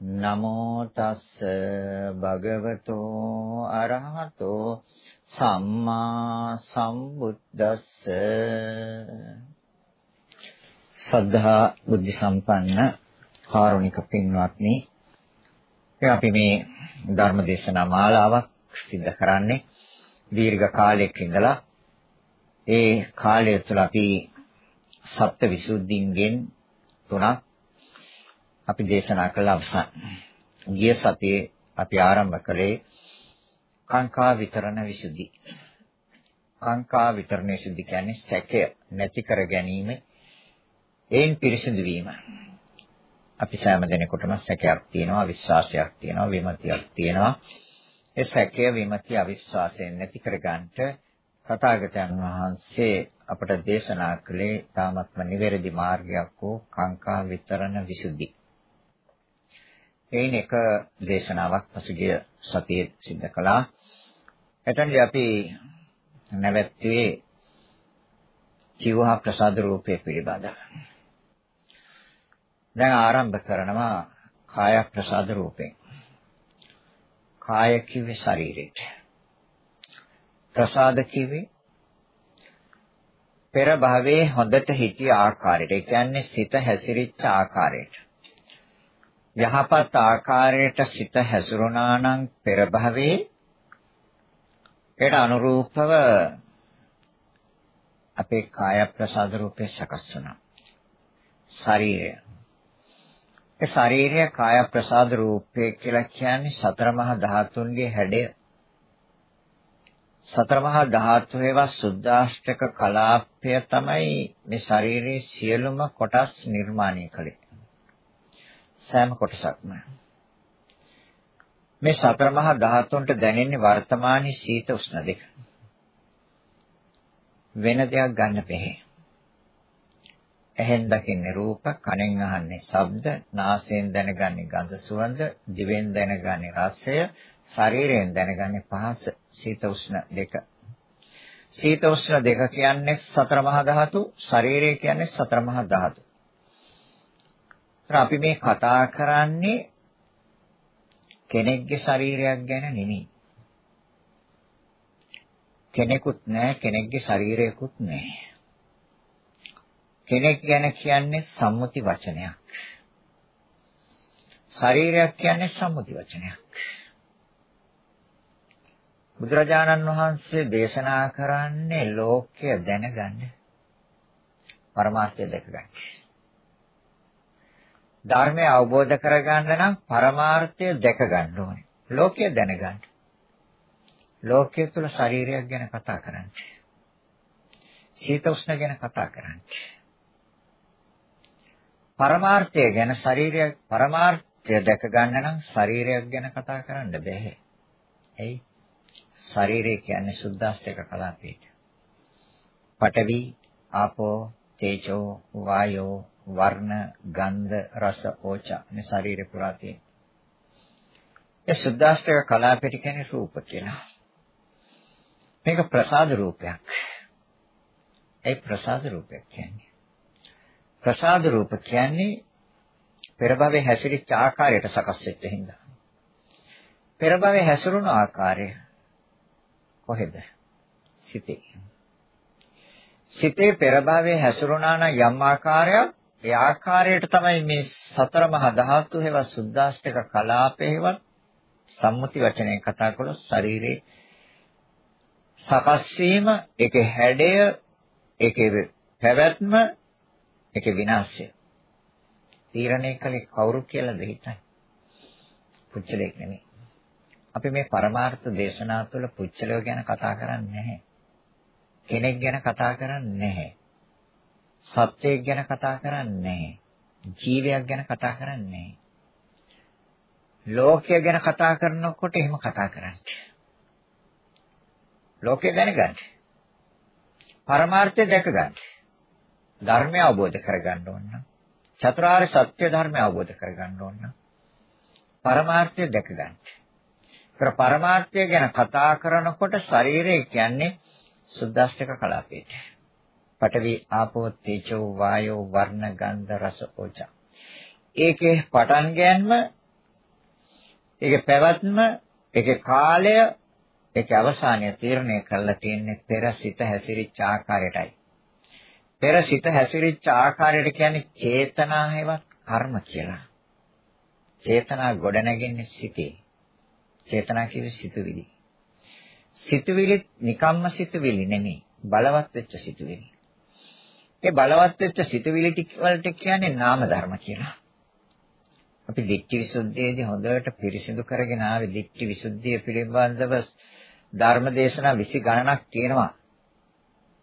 නමෝ තස්ස භගවතෝ අරහතෝ සම්මා සම්බුද්දස්ස. සද්ධා බුද්ධ සම්පන්න කාරුණික පින්වත්නි අපි මේ ධර්ම දේශනා මාලාවක් සිදු කරන්නේ දීර්ඝ කාලයක ඉඳලා. ඒ කාලය තුළ අපි සත්‍ය විසුද්ධින්ගෙන් තුනක් අපි දේශනා කළ අවසන්. ගිය සතියේ අපි ආරම්භ කළේ කාංකා විතරණ විසුද්ධි. කාංකා විතරණ විසුද්ධි කියන්නේ සැකය නැති කර ගැනීම එයින් පිරිසිදු වීම. අපි සෑම දිනෙකටම සැකයක් තියෙනවා, විශ්වාසයක් තියෙනවා, විමතියක් තියෙනවා. ඒ සැකය විමති අවිශ්වාසයෙන් නැති කරගන්නට තථාගතයන් වහන්සේ අපට දේශනා කළේ තාමත්ම නිවැරදි මාර්ගයක් වූ කාංකා විතරණ විසුද්ධි. එයින් එක දේශනාවක් පසුගිය සතියේ සිද්ධ කළා. එතනදී අපි නැවැත්තුවේ ජීවහා ප්‍රසාද රූපය පිළිබඳව. දැන් ආරම්භ කරනවා කාය ප්‍රසාද රූපයෙන්. කාය කිව්වේ ශරීරයට. ප්‍රසාද කිව්වේ පෙර භවයේ හොඳට හිටිය ආකාරයට. ඒ කියන්නේ සිත හැසිරිච්ච ආකාරයට. යහපත් ආකාරයට සිත හැසිරුණා නම් පෙර භවයේ ඒට අනුරූපව අපේ කාය ප්‍රසාද රූපේ සකස් වෙනවා. ශරීරය ඒ ශාරීරිය කාය ප්‍රසාද රූපය කියලා කියන්නේ සතර මහා ධාතුන්ගේ හැඩය. සතර මහා ධාතු ඒවා සුද්ධාෂ්ටක කලාපය තමයි මේ ශාරීරියේ සියලුම කොටස් නිර්මාණය කළේ. සෑම කොටසක්ම. මේ සතර මහා ධාතුන්ට දැනෙන්නේ වර්තමානයේ සීත උෂ්ණ දෙක. වෙන දෙයක් ගන්න බැහැ. ඇහෙන් දකින්නේ රූප, කනෙන් අහන්නේ ශබ්ද, නාසයෙන් දැනගන්නේ ගඳ සුවඳ, දිවෙන් දැනගන්නේ රසය, ශරීරයෙන් දැනගන්නේ පහස, සීත උෂ්ණ දෙක. සීත උෂ්ණ දෙක කියන්නේ සතර මහා ධාතු, ශරීරය කියන්නේ සතර මහා ධාතු. අපි මේ කතා කරන්නේ කෙනෙක්ගේ ශරීරයක් ගැන නෙමෙයි. කෙනෙකුත් නැහැ, කෙනෙක්ගේ ශරීරයකුත් නැහැ. කෙනෙක් ගැන කියන්නේ සම්මුති වචනයක්. ශරීරයක් කියන්නේ සම්මුති වචනයක්. බුදුරජාණන් වහන්සේ දේශනා කරන්නේ ලෝකය දැනගන්න. පරමාර්ථය දැකගන්න. ධර්මය අවබෝධ කරගන්න නම් පරමාර්ථය දැක ගන්න ඕනේ. ලෝකය දැනගන්න. ලෝකයේ තුල ශරීරයක් ගැන කතා කරන්නේ. සීත උෂ්ණ ගැන කතා කරන්නේ. පරමාර්ථය ගැන ශරීරයක් පරමාර්ථය දැක ගන්න නම් ශරීරයක් ගැන කතා කරන්න බෑ. එයි ශරීරය කියන්නේ සුද්දාස්තික කලාපයට. පඨවි, ආපෝ, තේජෝ, වායෝ, වර්ණ, ගන්ධ, රස, ඕචා මේ ශරීරේ පුරා තියෙන. ඒ සුද්දාස්තික කලාපයට කියන්නේ රූප කියලා. මේක ප්‍රසාද රූපයක්. ඒ ප්‍රසාද රූපයක් කියන්නේ ප්‍රසාද රූප කියන්නේ පෙර භවයේ හැසිරිච්ච ආකාරයට සකස් වෙච්ච හින්දා. පෙර භවයේ හැසිරුණු ආකාරය කොහෙද? සිතේ. සිතේ පෙර භවයේ හැසිරුණා නම් යම් ආකාරයක් ඒ ආකාරයට තමයි මේ සතර මහා ධාතු හේව සුද්දාෂ්ටක කලාපේවත් සම්මුති වචනයෙන් කතා කළොත් ශරීරේ සකස් වීම, ඒකේ හැඩය, ඒකේ පැවැත්ම, ඒකේ විනාශය. තීරණය කළේ කවුරු කියලාද හිතන්නේ? පුච්චලයක් නෙමෙයි. අපි මේ පරමාර්ථ දේශනා තුළ පුච්චලය ගැන කතා කරන්නේ නැහැ. කෙනෙක් ගැන කතා කරන්නේ නැහැ. සත්‍යයක් ගැන කතා කරන්නේ නැහැ. ජීවයක් ගැන කතා කරන්නේ නැහැ. ලෝකය ගැන කතා කරනකොට එහෙම කතා කරන්නේ. ලෝකය දැනගන්න. පරමාර්ථය දැක ගන්න. ධර්මය අවබෝධ කරගන්න ඕන නම් චතුරාර්ය සත්‍ය ධර්මය අවබෝධ කරගන්න ඕන නම් පරමාර්ථය දැක ගන්න. ඒතර පරමාර්ථය ගැන කතා කරනකොට ශරීරය කියන්නේ සුද්දාෂ්ටක කලාපයට. පඨවි ආපෝ තේජෝ වායෝ වර්ණ ගන්ධ රස ඕජා. ඒකේ පටන් ගැනීම ඒකේ පැවැත්ම ඒකේ කාලය ඒකේ අවසානය තීරණය කරලා තියෙන්නේ පෙර සිත හැසිරිච්ච ආකාරයටයි. පෙර සිත හැසිරිච්ච ආකාරයට කියන්නේ චේතනා හේවත් කර්ම කියලා. චේතනා ගොඩනැගෙන්නේ සිතේ. චේතනා කියන්නේ සිතුවිලි. සිතුවිලි නිකම්ම සිතුවිලි නෙමෙයි. බලවත් වෙච්ච සිතුවිලි. ඒ බලවත් වෙච්ච සිතුවිලි ටික වලට කියන්නේ නාම ධර්ම කියලා. අපි දික්ටි විසුද්ධියේදී හොඳට පිරිසිදු කරගෙන ආවේ දික්ටි විසුද්ධිය පිළිබඳව ධර්ම දේශනා 20 ගණනක් තියෙනවා.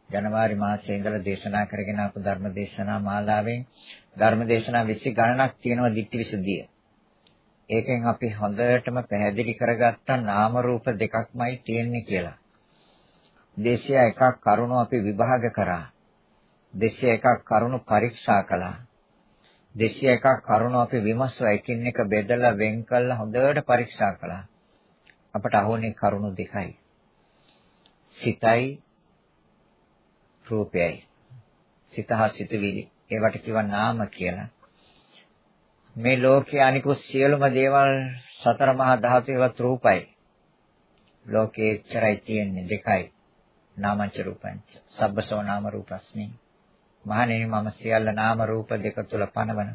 ජනවාරි මාසයේ ඉඳලා දේශනා කරගෙන ආපු ධර්ම දේශනා මාලාවෙන් ධර්ම දේශනා 20 ගණනක් තියෙනවා දික්ටි විසුද්ධිය. ඒකෙන් අපි හොඳටම පැහැදිලි කරගත්තා නාම රූප දෙකක්මයි තියෙන්නේ කියලා. දේශය එකක් කරුණු අපි විභාග කරා. දේශය එකක් කරුණු පරීක්ෂා කළා. දේශය එකක් කරුණු අපි විමසුවා එකින් එක බෙදලා වෙන් කළා හොඳට පරීක්ෂා කළා. අපට අහුනේ කරුණු දෙකයි. සිතයි රූපයයි. සිත හා සිතවිලි. ඒවට කියව නාම කියලා. මේ ලෝකයේ අනිකුත් සියලුම දේවල් සතර මහා ධාතුවේවත් රූපයි. ලෝකයේ එච්චරයි තියෙන්නේ දෙකයි. නාමංච රූපංච. සබ්බසෝ නාම රූපස්මි. මහණෙනි මම සියල්ල නාම රූප දෙක තුල පනවන.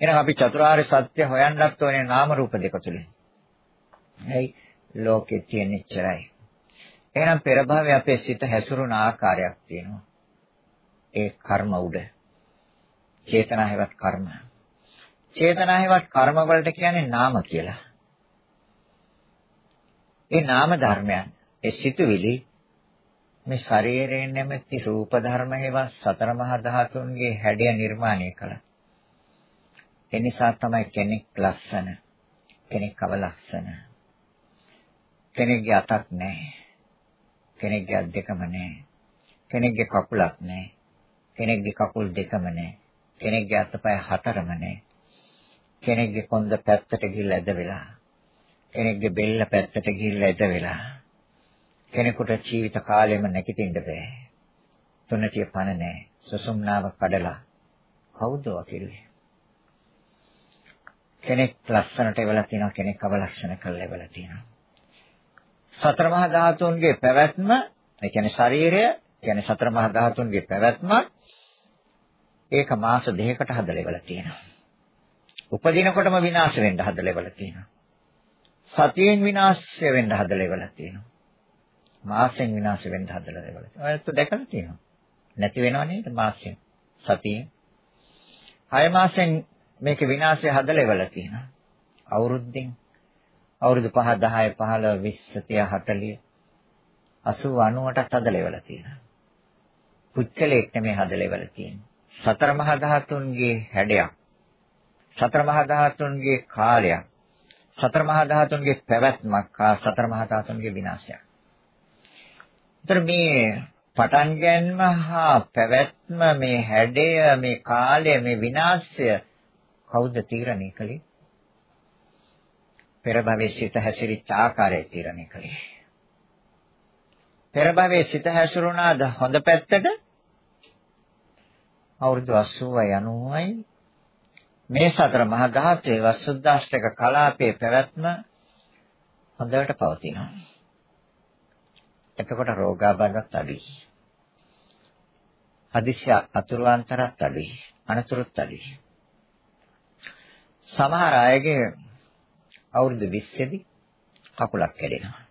එහෙනම් අපි චතුරාර්ය සත්‍ය හොයන්නත් ඕනේ නාම රූප දෙක තුලින්. හයි ලෝකේ තියෙන ඉච්චරයි. එහෙනම් පෙර භවයේ අපේ සිත හැසිරුණ ආකාරයක් තියෙනවා. ඒ කර්ම උඩ. චේතනා හැවත් කර්ම. චේතනා හැවත් කර්ම වලට කියන්නේ නාම කියලා. ඒ නාම ධර්මයන් ඒ සිතුවිලි මේ ශරීරයෙන් නැමැති රූප ධර්ම හේවා සතර මහා ධාතුන්ගේ හැඩය නිර්මාණය කළා. ඒ නිසා තමයි කෙනෙක් ලස්සන, කෙනෙක් අවලස්සන. කෙනෙක්ගේ අතක් නැහැ. කෙනෙක්ගේ අත් දෙකම නැහැ. කෙනෙක්ගේ කකුලක් නැහැ. කෙනෙක්ගේ කකුල් දෙකම නැහැ. කෙනෙක්ගේ අතපය හතරම නැහැ. කෙනෙක්ගේ කොන්ද පැත්තට ගිහිල්ලා ඇද වෙලා. කෙනෙක්ගේ බෙල්ල පැත්තට ගිහිල්ලා ඇද වෙලා. කෙනෙකුට ජීවිත කාලෙම නැගිටින්න බෑ. තුනටිය පණ නැහැ. සසුම්නාව කඩලා කවුද වකිරුවේ? කෙනෙක් ලස්සනට එවලා තියෙනවා කෙනෙක් අවලක්ෂණ කරලා එවලා තියෙනවා. සතර මහා ධාතුන්ගේ පැවැත්ම, ඒ කියන්නේ ශරීරය, කියන්නේ සතර මහා ධාතුන්ගේ පැවැත්ම ඒක මාස දෙකකට හදලා ඉවලා තියෙනවා. උපදිනකොටම විනාශ වෙන්න හදලා ඉවලා තියෙනවා. සතියෙන් විනාශ වෙන්න හදලා ඉවලා තියෙනවා. මාසෙන් විනාශ වෙන්න හදලා ඉවලා තියෙනවා. ඔයත් දැකලා තියෙනවා. නැති වෙනව නේද මාසෙන් සතියෙන්. හය මාසෙන් මේක විනාශය හදලා ඉවලා තියෙනවා. අවුරුද්දෙන් අවුරුදු 5 10 15 20 30 40 80 90ටත් හදලා ඉවලා තියෙනවා. පුච්චලෙක් නෙමෙයි හදලා ඉවලා තියෙන්නේ. සතර මහා ධාතුන්ගේ හැඩයක්. සතර මහා ධාතුන්ගේ කාලයක්. සතර මහා ධාතුන්ගේ පැවැත්මක් හා සතර මහා ධාතුන්ගේ විනාශයක්. ඒතර මේ පටන් ගැනීම හා පැවැත්ම මේ හැඩය මේ කාලය මේ විනාශය කවුද තීරණය කළේ? පෙර භවයේ සිත හැසිරිච්ච ආකාරය තීරණය කළේ. පෙර භවයේ සිත හැසිරුණාද හොඳ පැත්තට? අවුරුදු 80යි 90යි මේ සතර මහා ධාතුවේ වසුද්දාෂ්ටක කලාපයේ පැවැත්ම හොඳට පවතිනවා. එතකොට රෝගාබාධත් අඩුයි. හදිස්සිය අතුරුාන්තරත් අඩුයි. අනතුරුත් අඩුයි. සමහර අයගේ අවුරුදු 20 දී කකුලක් කැඩෙනවා.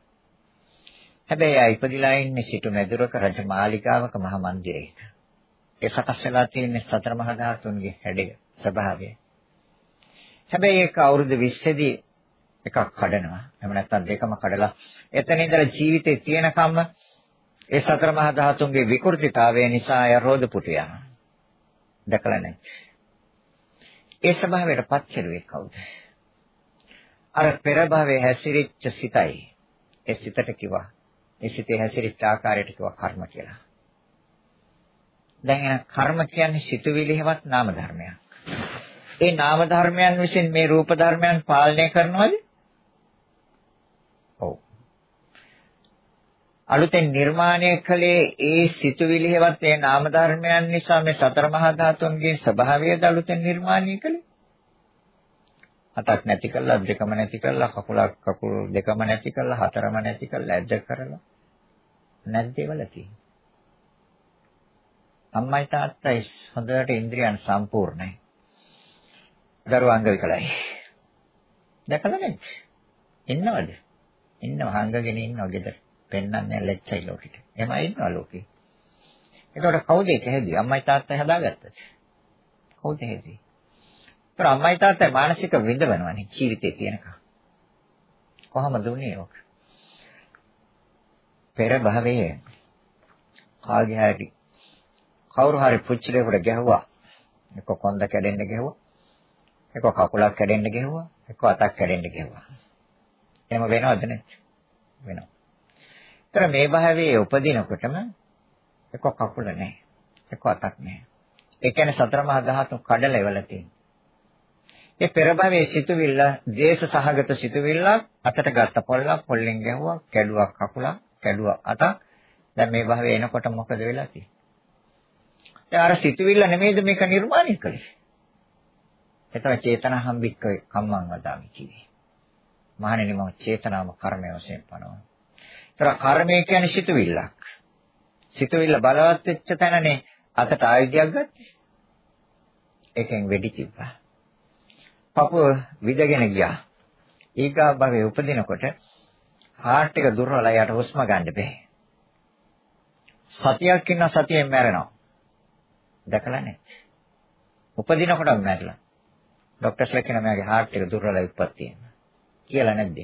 හැබැයි ආ ඉපදිලා ඉන්නේ සිටු මැදුරක රජ මාලිගාවක මහ මන්දිරයක. ඒ සකස් වෙලා තියෙන්නේ සතර මහා ධාතුන්ගේ හැඩය ස්වභාවය. හැබැයි ඒක අවුරුදු 20 දී එකක් කඩනවා. එහෙම නැත්නම් දෙකම කඩලා එතන ඉඳලා ජීවිතේ තියෙනකම්ම ඒ සතර මහා ධාතුන්ගේ විකෘතිතාවය නිසා අය රෝධ පුටු යනවා. දැකලා නැහැ. ඒ ස්වභාවයට පත් කෙරුවේ කවුද? අර පෙර භවයේ හැසිරිච්ච සිතයි. ඒ සිතට කිව්වා. ඒ සිතේ හැසිරිච්ච ආකාරයට කිව්වා කර්ම කියලා. දැන් එන කර්ම කියන්නේ සිතුවිලි හැවත් නාම ධර්මයක්. ඒ නාම ධර්මයන් විසින් මේ රූප ධර්මයන් පාලනය කරනවද? ඔව්. අලුතෙන් නිර්මාණය කළේ ඒ සිතුවිලි හැවත් ඒ නාම ධර්මයන් නිසා මේ සතර මහා ධාතුන්ගේ ස්වභාවයද අලුතෙන් නිර්මාණය කළේ? හතක් නැති කළා දෙකම නැති කළා කකුලක් කකුල් දෙකම නැති කළා හතරම නැති කළා ඇද්ද කරලා නැද්ද ඒවල තියෙන්නේ අම්මයි තාත්තයි හොඳට ඉන්ද්‍රියන් සම්පූර්ණයි. දරුවා අංග විකලයි. දැකලා නැද්ද? ඉන්නවද? ඉන්නව හංගගෙන ඉන්නව ගෙදර. පෙන්වන්නේ ලැජ්ජයි ලෝකෙට එමය ඉන්නව ලෝකේ එතකොට කවුද ඒක හැදුවේ අම්මයි තාත්තයි හදාගත්තද කවුද හැදුවේ ඒතර අම්මයි තාත්තයි මානසික විඳවනවනේ ජීවිතේ තියෙනකම්. කොහමද උනේ ඔක? පෙර භවයේ කාගේ හරි කවුරු හරි පුච්චලයකට ගැහුවා. එක්ක කොන්ද කැඩෙන්න ගැහුවා. එක්ක කකුලක් කැඩෙන්න ගැහුවා. එක්ක අතක් කැඩෙන්න ගැහුවා. එහෙම වෙනවද නැත්? වෙනවා. ඒතර මේ භවයේ උපදිනකොටම එක්ක කකුල නැහැ. එක්ක අතක් නැහැ. ඒ කියන්නේ සතර මහා ධාතු කඩලා ඉවල තියෙනවා. ඒ පෙර භවයේ සිතුවිල්ල, දේශ සහගත සිතුවිල්ලක් අතට ගත්ත පොල්ලක් පොල්ලෙන් ගැහුවා, කැඩුවක් කකුලක්, කැඩුවක් අතක්. දැන් මේ භවයේ එනකොට මොකද වෙලා තියෙන්නේ? දැන් අර සිතුවිල්ල නෙමෙයිද මේක නිර්මාණය කළේ? එතන චේතනහම්බික්ක කම්මං වදාමි කිව්වේ. මහණෙනි මම චේතනාම කර්මය වශයෙන් පනවනවා. ඒතර කර්මය කියන්නේ සිතුවිල්ලක්. සිතුවිල්ල බලවත් වෙච්ච තැනනේ අතට ආයුධයක් ගත්තේ. ඒකෙන් වෙඩි තිබ්බා. පපුව විදගෙන ගියා. ඊගා භවයේ උපදිනකොට හાર્ට් එක දුර්වලයි යට හුස්ම ගන්න බෑ. සතියක් ඉන්න සතියෙන් මැරෙනවා. දැකලා නැහැ. උපදිනකොටම මැරිලා. ડોක්ටර්ස්ලා කියන මගේ හાર્ට් එක දුර්වලයි උප්පත්තියෙන්. කියලා නැද්ද?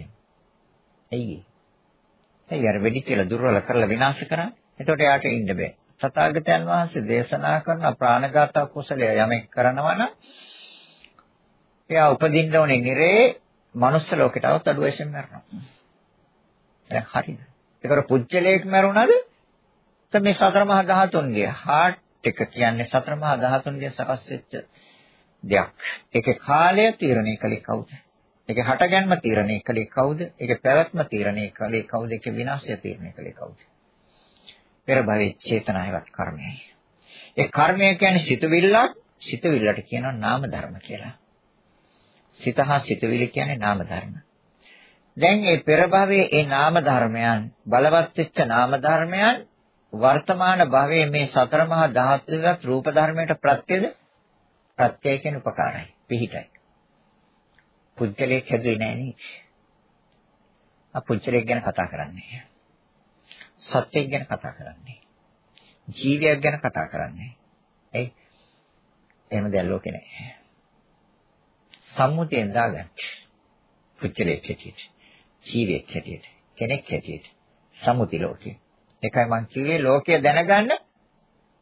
ඇයි ඒ? ඇයි අර වෙඩි කියලා දුර්වල කරලා විනාශ කරන්නේ? එතකොට යාට ඉන්න බෑ. තථාගතයන් වහන්සේ දේශනා කරන ප්‍රාණඝාත කුසලය යමෙක් කරනවා නම් එයා උපදින්න ඕනේ නිරේ මනුස්ස ලෝකෙටවත් අඩු වශයෙන් මරනවා. දැන් හරිද? ඒකර පුජ්‍යලයක් මරුණාද? તો මේ සතර මහා ධාතුන්ගේ හાર્ට් එක කියන්නේ සතර මහා ධාතුන්ගේ සකස් වෙච්ච දෙයක්. ඒකේ කාලය තීරණය කළේ කවුද? ඒකේ හටගන්ම තීරණය කළේ කවුද? ඒකේ පැවැත්ම තීරණය කළේ කවුද? ඒකේ විනාශය තීරණය කළේ කවුද? පෙර භවයේ චේතනාවක් කර්මයයි. ඒ කර්මය කියන්නේ සිතුවිල්ලක්, සිතුවිල්ලට කියනවා නාම ධර්ම කියලා. සිත හා සිතුවිලි කියන්නේ නාම ධර්ම. දැන් මේ පෙර භවයේ මේ නාම ධර්මයන් බලවත් වෙච්ච නාම ධර්මයන් වර්තමාන භවයේ මේ සතර මහා ධාතුවත් රූප ධර්මයට ප්‍රත්‍යද ප්‍රත්‍ය කියන උපකාරයි පිහිටයි. පුජ්‍යලයක් හැදුවේ නැහැ නේ. අපුජ්‍යලයක් ගැන කතා කරන්නේ. සත්‍යයක් ගැන කතා කරන්නේ. ජීවියක් ගැන කතා කරන්නේ. ඒ එහෙම දෙයක් ලෝකේ නැහැ. සම්මුතියෙන් දාගන්න. පුච්චලෙක් හැටියට, ජීවියෙක් හැටියට, කෙනෙක් හැටියට සම්මුති ලෝකේ. ඒකයි මම කිව්වේ ලෝකය දැනගන්න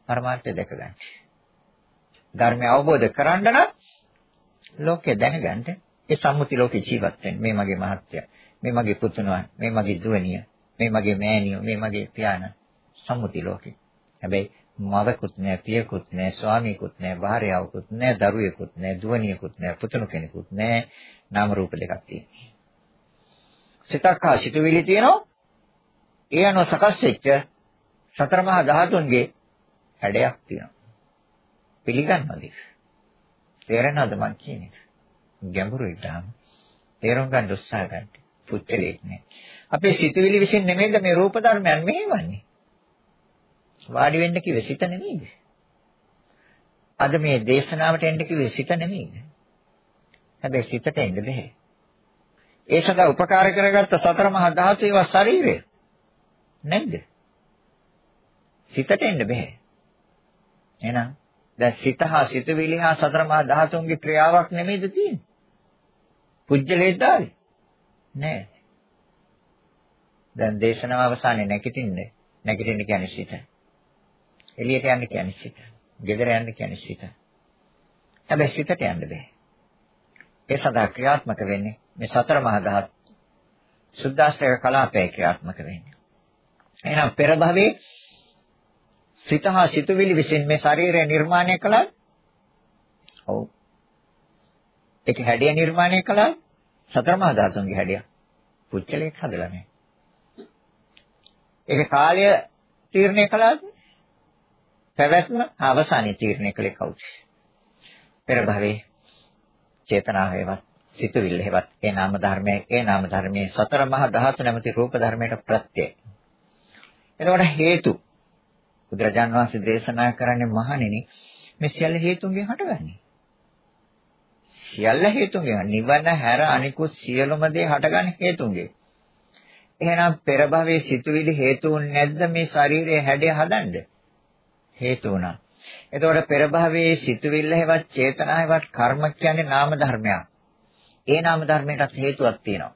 පරමාර්ථය දැක ගන්න. ධර්මය අවබෝධ කරගන්න නම් ලෝකය දැනගන්න ඒ සම්මුති ලෝකේ ජීවත් වෙන්න. මේ මගේ මහත්ය, මේ මගේ පුතුණුවන්, මේ මගේ දුවනිය, මේ මගේ මෑණියෝ, මේ මගේ පියාණන් සම්මුති ලෝකේ. හැබැයි මවකුත් නැහැ, පියකුත් නැහැ, ස්වාමියෙකුත් නැහැ, භාර්යාවකුත් නැහැ, දරුවෙකුත් නැහැ, දුවණියෙකුත් නැහැ, පුතුණු කෙනෙකුත් නැහැ. නාම රූප දෙකක් තියෙනවා. සිතක් හා සිතුවිලි තියෙනවා. ඒ අනුව සකස් වෙච්ච සතර මහා ධාතුන්ගේ හැඩයක් තියෙනවා. පිළිගන්නවද? තේරෙනවද මං කියන්නේ? ගැඹුරුයි තාම. තේරුම් ගන්න උත්සාහ ගන්න. පුච්චලෙක් නෑ. අපේ සිතුවිලි විසින් නෙමෙයිද මේ රූප ධර්මයන් මෙහෙවන්නේ? වාඩි වෙන්න කිව්වේ සිත නෙමෙයිද? අද මේ දේශනාවට එන්න කිව්වේ සිත නෙමෙයිද? හැබැයි සිතට එන්න බෑ. ඒ සඳහා උපකාර කරගත්ත සතර මහා ධාතු ඒවා ශරීරය. නැද්ද? සිතට එන්න බෑ. එහෙනම් දැන් සිත හා සිතවිලි හා සතර මහා ධාතුන්ගේ ක්‍රියාවක් නෙමෙයිද තියෙන්නේ? පුජ්‍යලේ දාවේ. නෑ. දැන් දේශනාව අවසානයේ නැගිටින්නේ. නැගිටින්න කියන්නේ සිත. එළියට යන්න කියන්නේ සිත. ගෙදර යන්න කියන්නේ සිත. හැබැයි සිතට යන්න බෑ. ඒ සඳහා ක්‍රියාත්මක වෙන්නේ මේ සතර මහා ධාතු සුද්දාස්ත්‍රක කලාපයේ ක්‍රියාත්මක වෙන්නේ. එහෙනම් පෙර භවයේ සිත හා සිතුවිලි විසින් මේ ශරීරය නිර්මාණය කළා. ඔව්. ඒක හැඩය නිර්මාණය කළා. සතර මහා ධාතුන්ගේ හැඩය. පුච්චලයක් හදලා නැහැ. ඒක කාලය තීරණය කළාද? පැවැත්ම අවසානයේ තීරණය කළේ කවුද? පෙර භවයේ චේතනාවේවත් සිතුවිල්ලේවත් ඒ නාම ධර්මයේ ඒ නාම ධර්මයේ සතර මහා ධාතු නැමැති රූප ධර්මයට ප්‍රත්‍යය. එතකොට හේතු බුදුරජාන් වහන්සේ දේශනා කරන්නේ මහණෙනි මේ සියල්ල හේතුන්ගෙන් හටගන්නේ. සියල්ල හේතුන්ගෙන් නිවන හැර අනිකුත් සියලුම දේ හටගන්නේ හේතුන්ගෙන්. එහෙනම් පෙර භවයේ සිතුවිලි හේතුන් නැද්ද මේ ශරීරයේ හැඩය හදන්න? හේතු වුණා. එතකොට පෙර භවයේ සිතුවිල්ල හැවත් චේතනා හැවත් කර්ම කියන්නේ නාම ධර්මයක්. ඒ නාම ධර්මයටත් හේතුවක් තියෙනවා.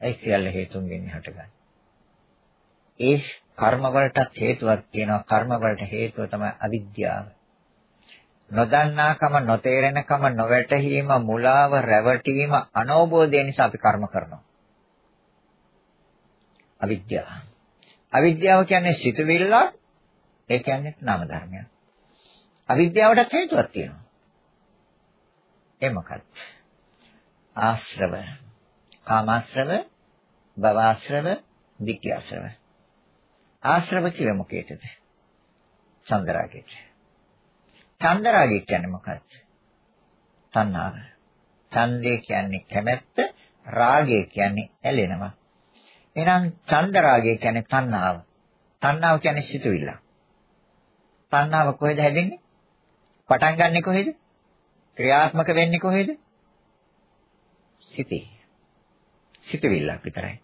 ඒ සියල්ල හේතුන්ගෙන් හටගන්නේ. ඒ කර්ම වලටත් හේතුවක් තියෙනවා. කර්ම වලට හේතුව තමයි අවිද්‍යාව. නොදන්නාකම, නොතේරෙනකම, නොවැටහීම, මුලාව, රැවටීම, අනෝබෝධය නිසා අපි කර්ම කරනවා. අවිද්‍යාව. අවිද්‍යාව කියන්නේ සිතුවිල්ලක් ඒ කියන්නේ නාම ධර්මයක්. අවිද්‍යාවටත් හේතුවක් තියෙනවා. ඒ මොකක්ද? ආශ්‍රව. කාමාශ්‍රව, භවආශ්‍රව, වික්‍යාශ්‍රව. ආශ්‍රව කියේ මොකේද? චන්දරාගයට. චන්දරාගය කියන්නේ මොකක්ද? තණ්හාව. ඡන්දේ කියන්නේ කැමැත්ත, රාගය කියන්නේ ඇලෙනවා. එහෙනම් චන්දරාගය කියන්නේ තණ්හාව. තණ්හාව කියන්නේ සිතුවිල්ල. තණ්හාව කොහෙද හැදෙන්නේ? පටන් ගන්නෙ කොහෙද? ක්‍රියාත්මක වෙන්නේ කොහෙද? සිතේ. සිතවිල්ලක් විතරයි.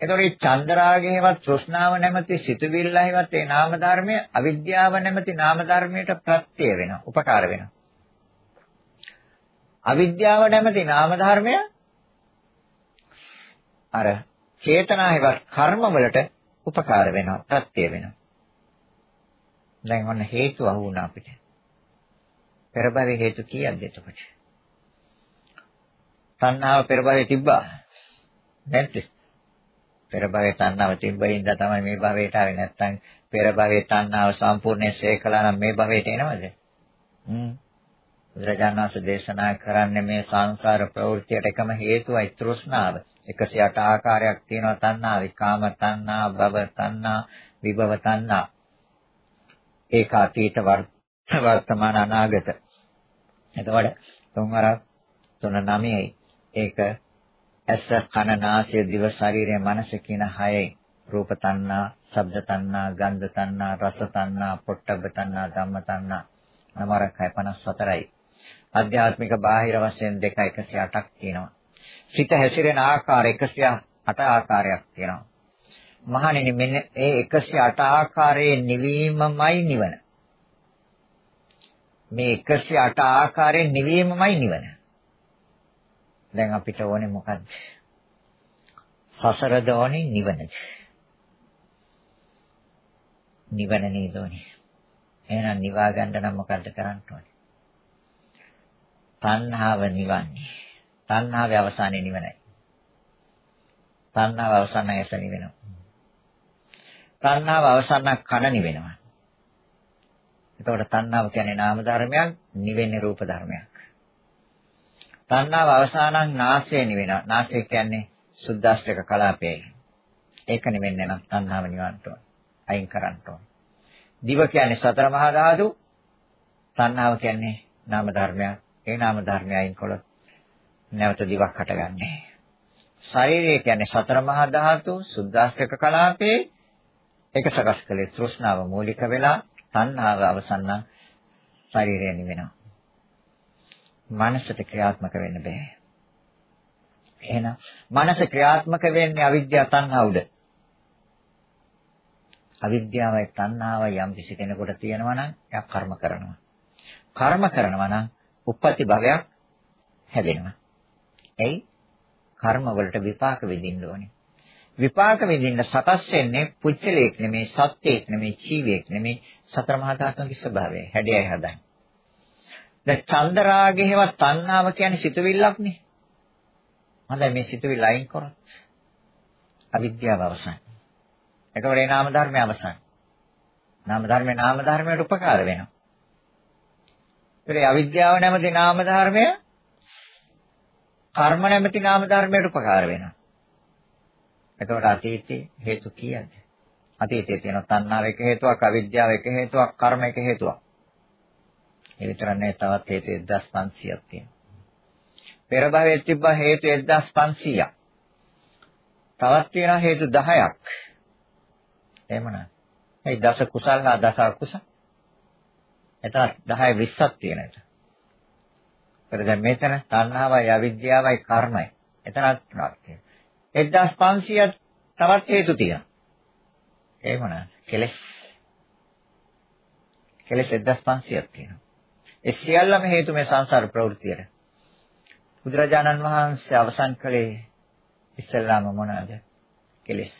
එතකොට මේ චන්දරාගයේවත් තෘෂ්ණාව නැමැති සිතවිල්ලයිවත් ඒ නාම ධර්මය අවිද්‍යාව නැමැති නාම ධර්මයට ප්‍රත්‍ය වෙනවා, උපකාර වෙනවා. අවිද්‍යාව නැමැති නාම ධර්මය අර චේතනාවේවත් කර්ම වලට උපකාර වෙනවා, ප්‍රත්‍ය වෙනවා. දැන් ඔන්න හේතු අහු වුණා අපිට. පෙර භවයේ හේතු කීයක්ද එතකොට? තණ්හාව පෙර භවයේ තිබ්බා. නැද්ද? පෙර භවයේ තණ්හාව තිබ්බින්ද තමයි මේ භවයට ආවේ නැත්තම් පෙර භවයේ තණ්හාව සම්පූර්ණයෙන් ශේකලා නම් මේ භවයට එනවද? හ්ම්. බුදුරජාණන් වහන්සේ දේශනා කරන්නේ මේ සංසාර ප්‍රවෘත්තියට එකම හේතුවයි තෘෂ්ණාව. 108 ආකාරයක් තියෙනවා තණ්හා, විකාම තණ්හා, භව තණ්හා, විභව තණ්හා. ඒකාතීත වර්තමාන අනාගත. එතකොට තුන්වරක් තුන නවයයි. ඒක ඇස කන නාසය දිව ශරීරය මනස කියන හයයි. රූප තණ්හා, ශබ්ද තණ්හා, ගන්ධ තණ්හා, රස තණ්හා, පොට්ටබ්බ තණ්හා, ධම්ම තණ්හා. නමරක් 54යි. ආධ්‍යාත්මික බාහිර වශයෙන් දෙක 108ක් තියෙනවා. සිත හැසිරෙන ආකාර 108 ආකාරයක් තියෙනවා. මහණෙනි මෙන්න ඒ 108 ආකාරයේ නිවීමමයි නිවන. මේ 108 ආකාරයේ නිවීමමයි නිවන. දැන් අපිට ඕනේ මොකද්ද? සසර දෝනේ නිවනද? නිවන නේද ඕනේ. එහෙනම් නිවා ගන්න නම් මොකද්ද කරන්න ඕනේ? තණ්හාව නිවන්නේ. තණ්හාවේ අවසානයේ නිවනයි. තණ්හාව අවසානයේ ඇස නිවෙනවා. තණ්හාව අවසන් කන නිවෙනවා. එතකොට තණ්හාව කියන්නේ නාම ධර්මයක්, නිවෙන්නේ රූප ධර්මයක්. තණ්හාව අවසානං නාසය නිවෙනවා. නාසය කියන්නේ සුද්දාස්ත්‍රක කලාපය. ඒක නිවෙන්නේ නම් තණ්හාව නිවන්න ඕන. අයින් කරන්න ඕන. දිව කියන්නේ සතර මහා ධාතු. තණ්හාව කියන්නේ නාම ධර්මයක්. ඒ නාම ධර්මය අයින් කළොත් නැවත දිවක් හටගන්නේ. ශරීරය කියන්නේ සතර මහා ධාතු, සුද්දාස්ත්‍රක කලාපේ ඒක සකස් කළේ තෘෂ්ණාව මූලික වෙලා තණ්හාව අවසන් නම් ශරීරය නිවෙනවා. මනසට ක්‍රියාත්මක වෙන්න බෑ. එහෙනම් මනස ක්‍රියාත්මක වෙන්නේ අවිද්‍යාව තණ්හා උඩ. අවිද්‍යාවයි තණ්හාවයි යම් කිසි කෙනෙකුට තියෙනවා නම් එයා කර්ම කරනවා. කර්ම කරනවා නම් උප්පත්ති භවයක් හැදෙනවා. එයි කර්ම වලට විපාක විඳින්න ඕනේ. විපාක විඳින්න සකස් වෙන්නේ පුච්චලයක් නෙමේ සත්‍යයක් නෙමේ ජීවියෙක් නෙමේ සතර මහා ධාතුන්ගේ ස්වභාවය හැඩයයි හදන්නේ. දැන් චන්දරාගේවත් තණ්හාව කියන්නේ සිතුවිල්ලක් නේ. හොඳයි මේ සිතුවිල්ල අයින් කරොත් අවිද්‍යාව අවසන්. එතකොට ඒ නාම ධර්මය අවසන්. නාම ධර්මේ නාම ධර්මයට උපකාර වෙනවා. ඒ අවිද්‍යාව නැමැති නාම ධර්මය කර්ම නැමැති නාම ධර්මයට උපකාර වෙනවා. එතකොට අතීතේ හේතු කීයද? අතීතයේ තියෙන තණ්හාව එක හේතුවක්, අවිද්‍යාව එක හේතුවක්, කර්ම එක හේතුවක්. ඒ විතරක් නෙවෙයි තවත් හේතු 1500ක් තියෙනවා. පෙර භවයේ තිබ්බ හේතු 1500ක්. තවත් තියෙනවා හේතු 10ක්. එහෙමනම්. ඒ දස කුසල හා දස අකුසල. එතන 10 20ක් තියෙන එක. ඒතර දැන් මෙතන තණ්හාවයි අවිද්‍යාවයි කර්මයි. එතනත් තුනක් තියෙනවා. 1500ක් තවත් හේතු තියෙනවා. එහෙමනම් කෙලස් කෙලස් 1500ක් තියෙනවා. ඒ සියල්ලම හේතු මේ සංසාර ප්‍රවෘත්තියට. බුදුරජාණන් වහන්සේ අවසන් කළේ ඉස්සෙල්ලාම මොනවාද? කෙලස්.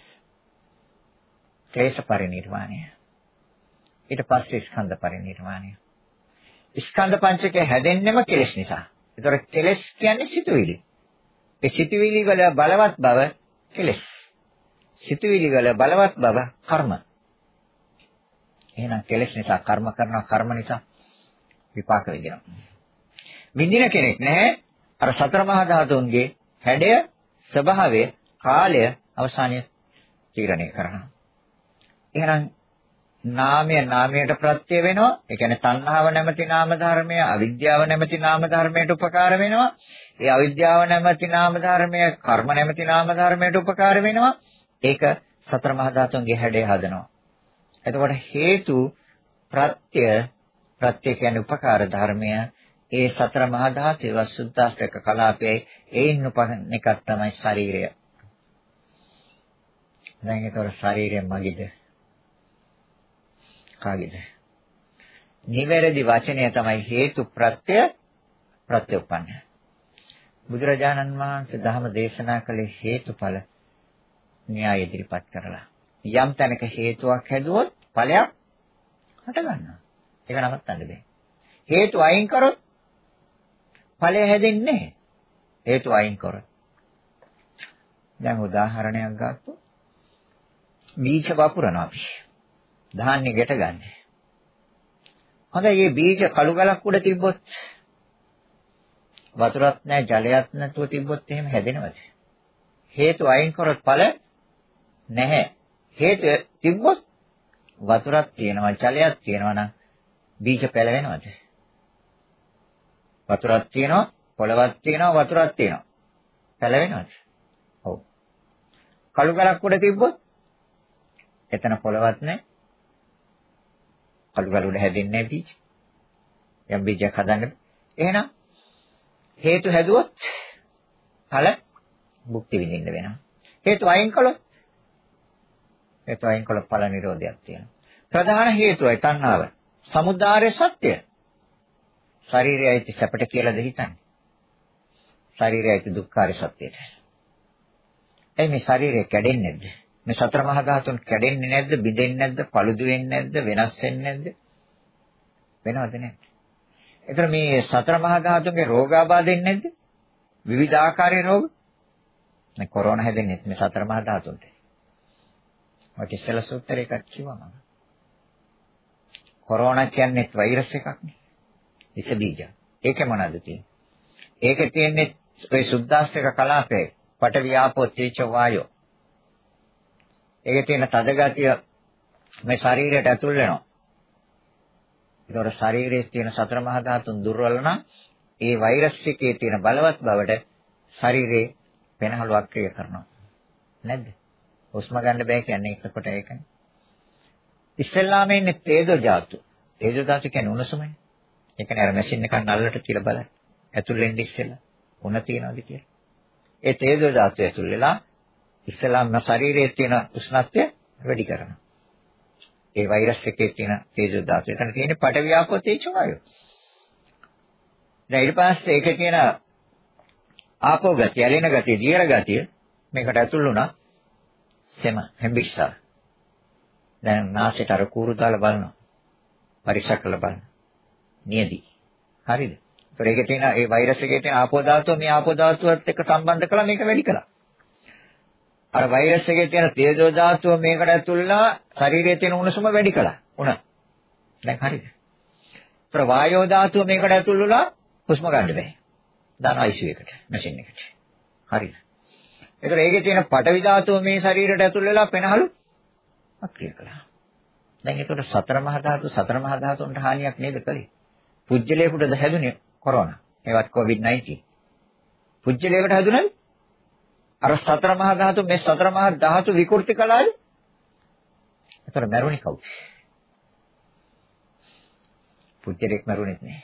ක්ලේශ පරිණිරවාණය. ඊට පස්සේ ස්කන්ධ පරිණිරවාණය. ස්කන්ධ පංචකය හැදෙන්නෙම කෙලස් නිසා. ඒතර කෙලස් කියන්නේ සිතුවිලි. ඒ සිතුවිලි වල බලවත් බව කෙලස්. සිතුවිලි වල බලවත් බව කර්ම. එහෙනම් කෙලස් නිසා කර්ම කරනවා කර්ම නිසා විපාක විඳිනවා. විඳින කෙනෙක් නැහැ අර සතර මහා ධාතුන්ගේ හැඩය, ස්වභාවය, කාලය අවසානයේ තීරණය කරනවා. එහෙනම් නාමය නාමයට ප්‍රත්‍ය වෙනවා. ඒ කියන්නේ තණ්හාව නැමැති නාම ධර්මය, අවිද්‍යාව නැමැති නාම ධර්මයට උපකාර වෙනවා. ඒ අවිද්‍යාව නැමැති නාම ධර්මය, කර්ම නැමැති නාම ධර්මයට උපකාර වෙනවා. ඒක සතර මහා ධාතුන්ගේ හැඩය හදනවා. එතකොට හේතු ප්‍රත්‍ය ප්‍රත්‍ය කියන්නේ උපකාර ධර්මය. ඒ සතර මහා ධාතුවේ වසුද්ධාස්තක කලාපයේ ඒින් උපන් එකක් තමයි ශරීරය. දැන් ඒතකොට ශරීරය මගේද? කාගේද? නිවැරදි වචනය තමයි හේතු ප්‍රත්‍ය ප්‍රත්‍යඋපන්න. බුදුරජාණන් වහන්සේ ධර්ම දේශනා කළේ හේතුඵල න්‍යාය ඉදිරිපත් කරලා. යම් තැනක හේතුවක් හැදුවොත් ඵලයක් හට ගන්නවා. ඒක නවත්තන්න බෑ. හේතු අයින් කරොත් ඵලය හැදෙන්නේ නැහැ. හේතු අයින් කරොත්. දැන් උදාහරණයක් ගත්තොත් බීජ වපුරනවා අපි. ධාන්‍ය ගැට ගන්න. හොඳයි මේ බීජ කළු ගලක් උඩ තිබ්බොත් වතුරක් නැහැ ජලයක් නැතුව තිබ්බොත් එහෙම හැදෙනවද? හේතු අයින් කරොත් ඵල නැහැ. හේතු තිබ්බොත් වතුරක් තියෙනවා ජලයක් තියෙනවා නම් බීජ පැලවෙනවද? වතුරක් තියෙනවා පොළවක් තියෙනවා වතුරක් තියෙනවා. පැලවෙනවද? ඔව්. කළු ගලක් උඩ තිබ්බොත් එතන පොළවක් නැහැ. කළු ගල උඩ හැදෙන්නේ නැහැ බීජ. යම් බීජයක් හදන්න. එහෙනම් හේතු හැදුවොත් ඵල භුක්ති විඳින්න වෙනවා. හේතු අයින් කළොත් හේතු අයින් කළොත් ඵල නිරෝධයක් තියෙනවා. ප්‍රධාන හේතුවයි තණ්හාව. Samudāre සත්‍ය. ශරීරයයි සැපට කියලාද හිතන්නේ? ශරීරයයි දුක්ඛාර සත්‍යයට. එයි මේ ශරීරය කැඩෙන්නේ නැද්ද? මේ සතර මහා ධාතුන් කැඩෙන්නේ නැද්ද? බිඳෙන්නේ නැද්ද? paludu වෙන්නේ නැද්ද? වෙනස් වෙන්නේ නැද්ද? වෙනවද නැද්ද? එතන මේ සතර මහා ධාතුන්ගේ රෝගාබාධෙන්නේ නැද්ද? විවිධ ආකාරයේ රෝග. මේ කොරෝනා හැදෙන්නේ මේ සතර මහා ධාතුන්ට. ඔය ඉස්සෙල්ලා සූත්‍රය එකක් කිව්වා මම. කොරෝනා කියන්නේ වෛරස් එකක් නේ. විස බීජ. ඒකේ මොනවද තියෙන්නේ? ඒකේ තියෙන්නේ ඔය සුද්දාස්තික කලාපේ පට වියාපෝ තේජ වායෝ. ඒකේ තියෙන තද ගතිය මේ ශරීරයට ඇතුල් වෙනවා. ඒතකොට ශරීරයේ තියෙන සතර මහා ධාතුන් දුර්වල නම් ඒ වෛරස් එකේ තියෙන බලවත් බවට ශරීරේ වෙනහළු අක්‍රිය කරනවා. නැද්ද? හුස්ම ගන්න බෑ කියන්නේ ඒකට ඒකනේ. ඉස්සෙල්ලාම ඉන්නේ තේජෝ ධාතු. තේජෝ ධාතු කියන්නේ උණුසුමනේ. ඒ කියන්නේ අර මැෂින් එකක් නල්ලට තියලා බලන්න. ඇතුල් වෙන්නේ ඉස්සෙල්ලා උණ තියනවාද කියලා. ඒ තේජෝ ධාතු ඇතුල් වෙලා ඉස්සෙල්ලාම ශරීරයේ තියෙන උෂ්ණත්වය වැඩි කරනවා. ඒ වෛරස් එකේ තියෙන තේජෝ ධාතුව. එතන තියෙන්නේ පඨවි ආපෝ තේජෝ වායෝ. දැන් ඊට පස්සේ ඒකේ තියෙන ආපෝ ගතිය, ඇලෙන ගතිය, දියර ගතිය මේකට ඇතුල් වුණා. සෙම හෙම්බිස්සා. දැන් නාසයට අර කූරු දාලා බලනවා. පරීක්ෂා කරලා බලන්න. නියදි. හරිද? ඒතර ඒකේ තියෙන ඒ වෛරස් එකේ තියෙන ආපෝ ධාතුව මේ ආපෝ ධාතුවත් එක්ක සම්බන්ධ කළා මේක වැඩි කළා. අර වෛරස් එකේ තියෙන තේජෝ ධාතුව මේකට ඇතුල්ලා ශරීරයේ තියෙන උණුසුම වැඩි කළා. උණ. දැන් හරිද? ඒතර වායෝ ධාතුව මේකට ඇතුල්ලා හුස්ම ගන්න බෑ. දාන ICU එකට, මැෂින් එකට. හරිද? ඒතර ඒකේ තියෙන පටවි ධාතුව මේ ශරීරයට ඇතුල් වෙලා පෙනහළු අක්‍රිය කළා. දැන් ඒකට සතර මහා ධාතු සතර මහා ධාතුන්ට හානියක් නේද කළේ? පුජ්‍යලයකටද හැදුනේ කොරෝනා. ඒවත් COVID-19. පුජ්‍යලයකට හැදුනද? අර සතර මහා ධාතු මේ සතර මහා ධාතු විකෘති කළාද? ඒතර මරුණේ කවුද? පුජ්‍යලෙක් මරුණෙත් නෑ.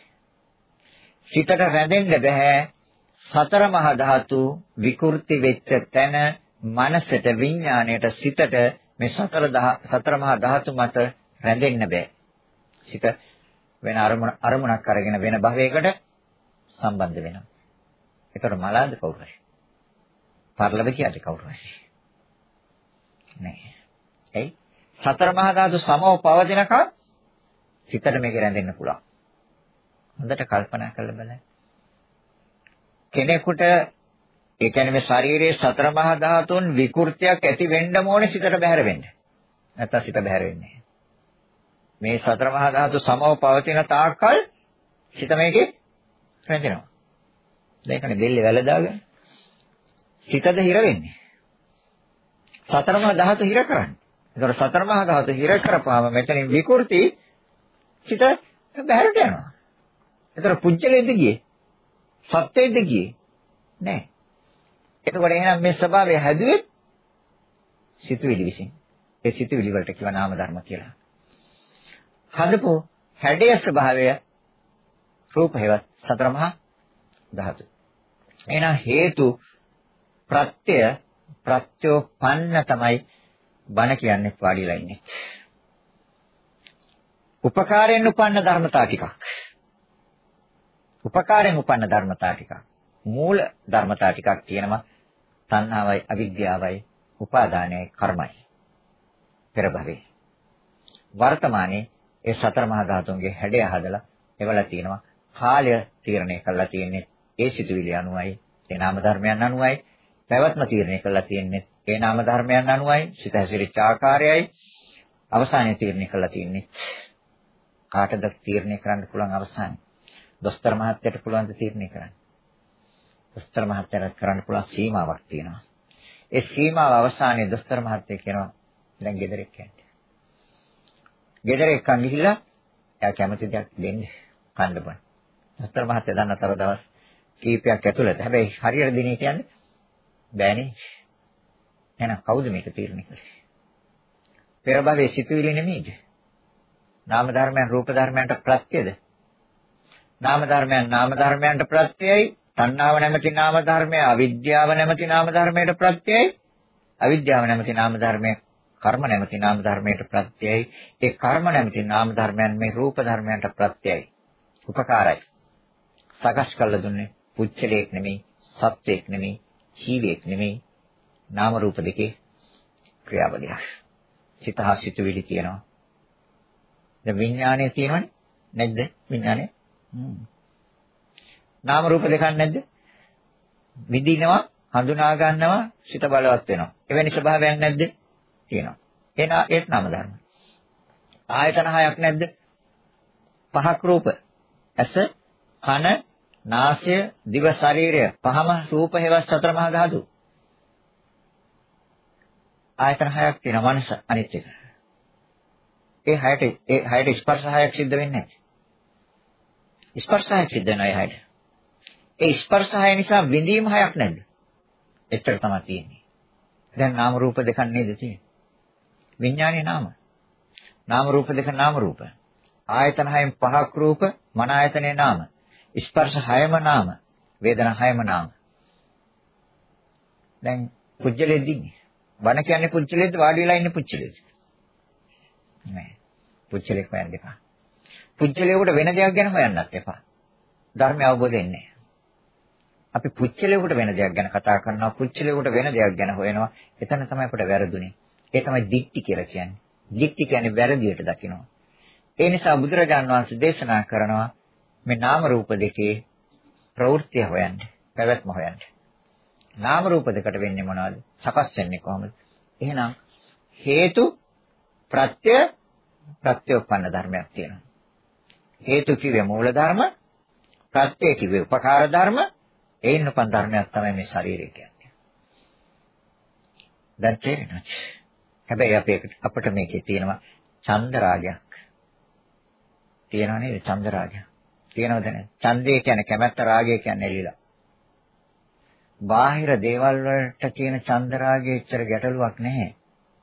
සිතට රැඳෙන්න බෑ. සතර මහා ධාතු විකෘති වෙච්ච තැන මනසට විඥාණයට සිතට මේ සතර සතර මහා ධාතු මත රැඳෙන්න බෑ. සිත වෙන අරමුණ අරමුණක් අරගෙන වෙන භවයකට සම්බන්ධ වෙනවා. ඒතර මලාද කවුරු හරි? පර්ලව කියන්නේ කවුරු හරි? නෑ. එයි සතර මහා ධාතු සමව පවතිනකම් සිතට මේක රැඳෙන්න පුළුවන්. හොඳට කල්පනා කරලා බලන්න. කෙනෙකුට ඒ කියන්නේ මේ ශරීරයේ සතර මහා ධාතුන් විකෘතියක් ඇති වෙන්න ඕනේ සිතට බැහැර වෙන්න. නැත්තම් සිත බැහැර වෙන්නේ මේ සතර මහා ධාතු සමව පවතින තාක්කල් සිත මේකේ රැඳෙනවා. දැන් කනේ දෙල්ලේ වැලදාගෙන සිතද හිර වෙන්නේ. සතර මහා ධාතු හිර කරන්නේ. ඒතකොට සතර මහා ධාතු හිර කරපුවාම මෙතනින් විකෘති සිත බැහැරට යනවා. ඒතකොට පුජ්‍යලෙද්ද ගියේ? සත්‍යෙද්ද ගියේ? නෑ. එතකොට එහෙනම් මේ ස්වභාවය හැදුවේ සිතුවිලි විසින්. ඒ සිතුවිලි වලට කියව නාම ධර්ම කියලා. හදපු හැඩය ස්වභාවය රූප හේවත් සතර මහා ධාතු. එහෙනම් හේතු ප්‍රත්‍ය ප්‍රත්‍යෝපන්න තමයි බණ කියන්නේ වාඩිලා ඉන්නේ. උපකාරයෙන් උපන්න ධර්මතා ටිකක්. උපකාරයෙන් උපන්න ධර්මතා ටිකක්. මූල ධර්මතා ටිකක් කියනවා තණ්හාවයි අවිද්‍යාවයි උපාදානයයි කර්මයි. පෙර භවයේ. වර්තමානයේ ඒ සතර මහා ධාතුන්ගේ හැඩය හදලා එවලා තියෙනවා. කාලය තීරණය කරලා තියෙන්නේ ඒ සිතුවිලි අනුවයි, ඒ නාම ධර්මයන් අනුවයි. පැවැත්ම තීරණය කරලා තියෙන්නේ ඒ නාම ධර්මයන් අනුවයි, සිත හැසිරෙච්ච ආකාරයයි. අවසානය තීරණය කරලා තියෙන්නේ කාටද තීරණය කරන්න පුළුවන් අවසානය? දොස්තර මහත්තයට පුළුවන් ද තීරණය කරන්න? දොස්තර මහත්තයාට කරන්න පුළුවන් සීමාවක් තියෙනවා. ඒ සීමාව අවසානයේ දොස්තර මහත්තයා කියනවා දැන් ගෙදර එක්කන්ට. ගෙදර එක්කන් ගිහිල්ලා එයා කැමති දෙයක් දෙන්න කන්න බෑ. දොස්තර මහත්තයා දන්න තව දවස් කීපයක් ඇතුළත. හැබැයි හරියට දිනේ කියන්නේ බෑනේ. එහෙනම් කවුද මේක තීරණය කළේ? පෙර භවයේ සිතුවිලි නෙමෙයිද? නාම ධර්මයන් රූප ධර්මයන්ට ප්‍රත්‍යද? නාම ධර්මයන් නාම ධර්මයන්ට ප්‍රත්‍යයයි තණ්හාව නැමැති නාම ධර්මය අවිද්‍යාව නැමැති නාම ධර්මයට ප්‍රත්‍යයයි. අවිද්‍යාව නැමැති නාම ධර්මය කර්ම නැමැති නාම ධර්මයට ප්‍රත්‍යයයි. ඒ කර්ම නැමැති නාම ධර්මයන් මේ රූප ධර්මයන්ට ප්‍රත්‍යයයි. උපකාරයි. සකස් කළ දුන්නේ පුච්චලයක් නෙමෙයි සත්‍යයක් නෙමෙයි ජීවයක් නෙමෙයි. නාම රූප දෙකේ ක්‍රියාවලියක්. සිතහසිතුවිලි කියනවා. දැන් විඥානය තියෙනවනේ නැද්ද? විඥානය? නාම රූප දෙකක් නැද්ද? විඳිනවා, හඳුනා ගන්නවා, සිත බලවත් වෙනවා. එවැනි ස්වභාවයක් නැද්ද? තියෙනවා. එන ඒත් නාම ධර්ම. ආයතන හයක් නැද්ද? පහක් රූප. ඇස, කන, නාසය, දිව, ශරීරය. පහම රූප හේවත් සතර මහා ධාතු. ආයතන හයක් තියෙනවා මනස අනිත් එක. ඒ හයට ඒ හයට ස්පර්ශ හයක් සිද්ධ වෙන්නේ නැහැ. ස්පර්ශ හයක් සිද්ධ වෙනවා ඒ හයට. ඒ ස්පර්ශ හය නිසා විඳීම් හයක් නැද්ද? එච්චර තමයි තියෙන්නේ. දැන් නාම රූප දෙකක් නේද තියෙන්නේ? විඥානේ නාම. නාම රූප දෙක නාම රූප. ආයතන හයෙන් පහක් රූප, මන ආයතනේ නාම. ස්පර්ශ හයම නාම, වේදනා හයම නාම. දැන් පුජ්‍යලෙද්දී බණ කියන්නේ පුජ්‍යලෙද්ද වාඩි වෙලා ඉන්නේ පුජ්‍යලෙද්ද? නෑ. පුච්චලෙක් හොයන්න එපා. පුච්චලෙකුට වෙන දෙයක් ගැන හොයන්නත් එපා. ධර්මය අවබෝධ වෙන්නේ අපි පුච්චලෙකුට වෙන දෙයක් ගැන කතා කරනවා පුච්චලෙකුට වෙන දෙයක් ගැන හොයනවා. එතන තමයි අපිට වැරදුනේ. ඒ තමයි දික්ටි කියලා කියන්නේ. දික්ටි කියන්නේ වැරදියට දකිනවා. ඒ නිසා බුදුරජාන් වහන්සේ දේශනා කරනවා මේ නාම රූප දෙකේ ප්‍රවෘත්ති හොයන්න පැවැත්ම හොයන්න. නාම රූප දෙකට වෙන්නේ මොනවද? සකස් වෙන්නේ කොහොමද? එහෙනම් හේතු ප්‍රත්‍ය ප්‍රත්‍යෝපන්න ධර්මයක් තියෙනවා. හේතු කිව්වේ මූල ධර්ම ප්‍රත්‍ය කිව්වේ උපකාර ධර්ම ඒන්න උපන් ධර්මයක් තමයි මේ ශරීරය කියන්නේ. දැන් තේරෙනවද? හැබැයි අපේ අපිට මේකේ තියෙනවා චන්ද රාගයක්. තියෙනව නේද චන්ද රාගය? තියෙනවද නැද්ද? ඡන්දය කියන්නේ කැමැත්ත රාගය කියන්නේ එළිලා. බාහිර දේවල් වලට තියෙන චන්ද රාගය එච්චර ගැටලුවක් නැහැ.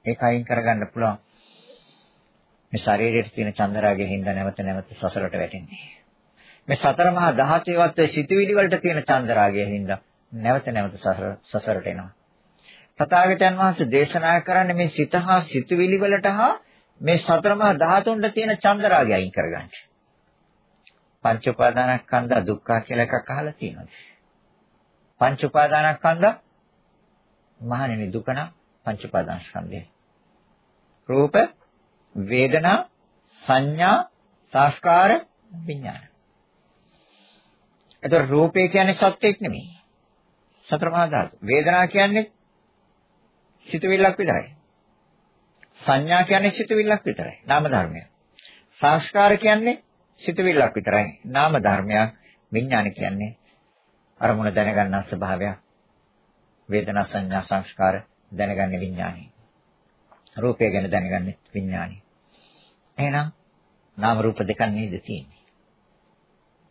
ඒක අයින් කරගන්න පුළුවන්. මේ ශරීරයේ තියෙන චන්ද රාගයෙන් හින්දා නැවත නැවත සසරට වැටෙන්නේ. මේ සතර මහා ධාතේවත් සිතුවිලි වලට තියෙන චන්දරාගය හින්දා නැවත නැවත සසරට එනවා. තථාගතයන් වහන්සේ දේශනා කරන්නේ මේ සිත හා සිතුවිලි වලට හා මේ සතර මහා ධාතුන්ට තියෙන චන්දරාගය අයින් කරගන්න. පංච උපාදානස්කන්ධ දුක්ඛ කියලා එකක් අහලා තියෙනවා. පංච උපාදානස්කන්ධ මහණෙනි දුක නම් පංච උපාදානස්කන්ධය. රූප, වේදනා, සංඥා, සංස්කාර, විඥාන. එතකොට රූපය කියන්නේ සත්‍යයක් නෙමෙයි. සතර මහා ධාතු. වේදනා කියන්නේ සිතුවිල්ලක් විතරයි. සංඥා කියන්නේ සිතුවිල්ලක් විතරයි. නාම ධර්මයක්. සංස්කාර කියන්නේ සිතුවිල්ලක් විතරයි. නාම ධර්මයක්. විඥාන කියන්නේ අරමුණ දැනගන්න ස්වභාවයක්. වේදනා සංඥා සංස්කාර දැනගන්නේ විඥානයි. රූපය ගැන දැනගන්නේ විඥානයි. එහෙනම් නාම රූප දෙකක් නේද තියෙන්නේ?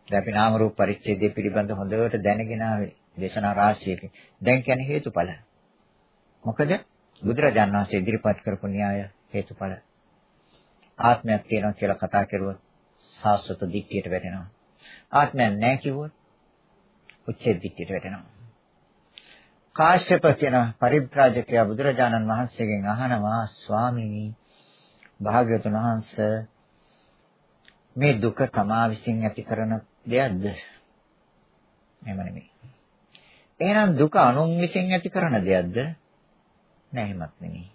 දැන් අපි නාම රූප පරිච්ඡේදය පිළිබඳ හොඳට දැනගෙන ආවේ දේශනා රාශියකින්. දැන් කියන්නේ හේතුඵල. මොකද බුදුරජාණන් වහන්සේ ඉදිරිපත් කරපු න්‍යාය හේතුඵල. ආත්මයක් තියෙනවා කියලා කතා කරුවොත් සාස්වත දික්කියට වැටෙනවා. ආත්මයක් නැහැ කිව්වොත් උච්ඡේද දික්කියට වැටෙනවා. කාශ්‍යප කියන පරිබ්‍රාජකයා බුදුරජාණන් වහන්සේගෙන් අහනවා ස්වාමීනි භාග්‍යවතුන් වහන්සේ මේ දුක තමා විසින් ඇති කරන දෙයක්ද? එහෙම නෙමෙයි. එහෙනම් දුක අනුන් විසින් ඇති කරන දෙයක්ද? නෑ එහෙමත් නෙමෙයි.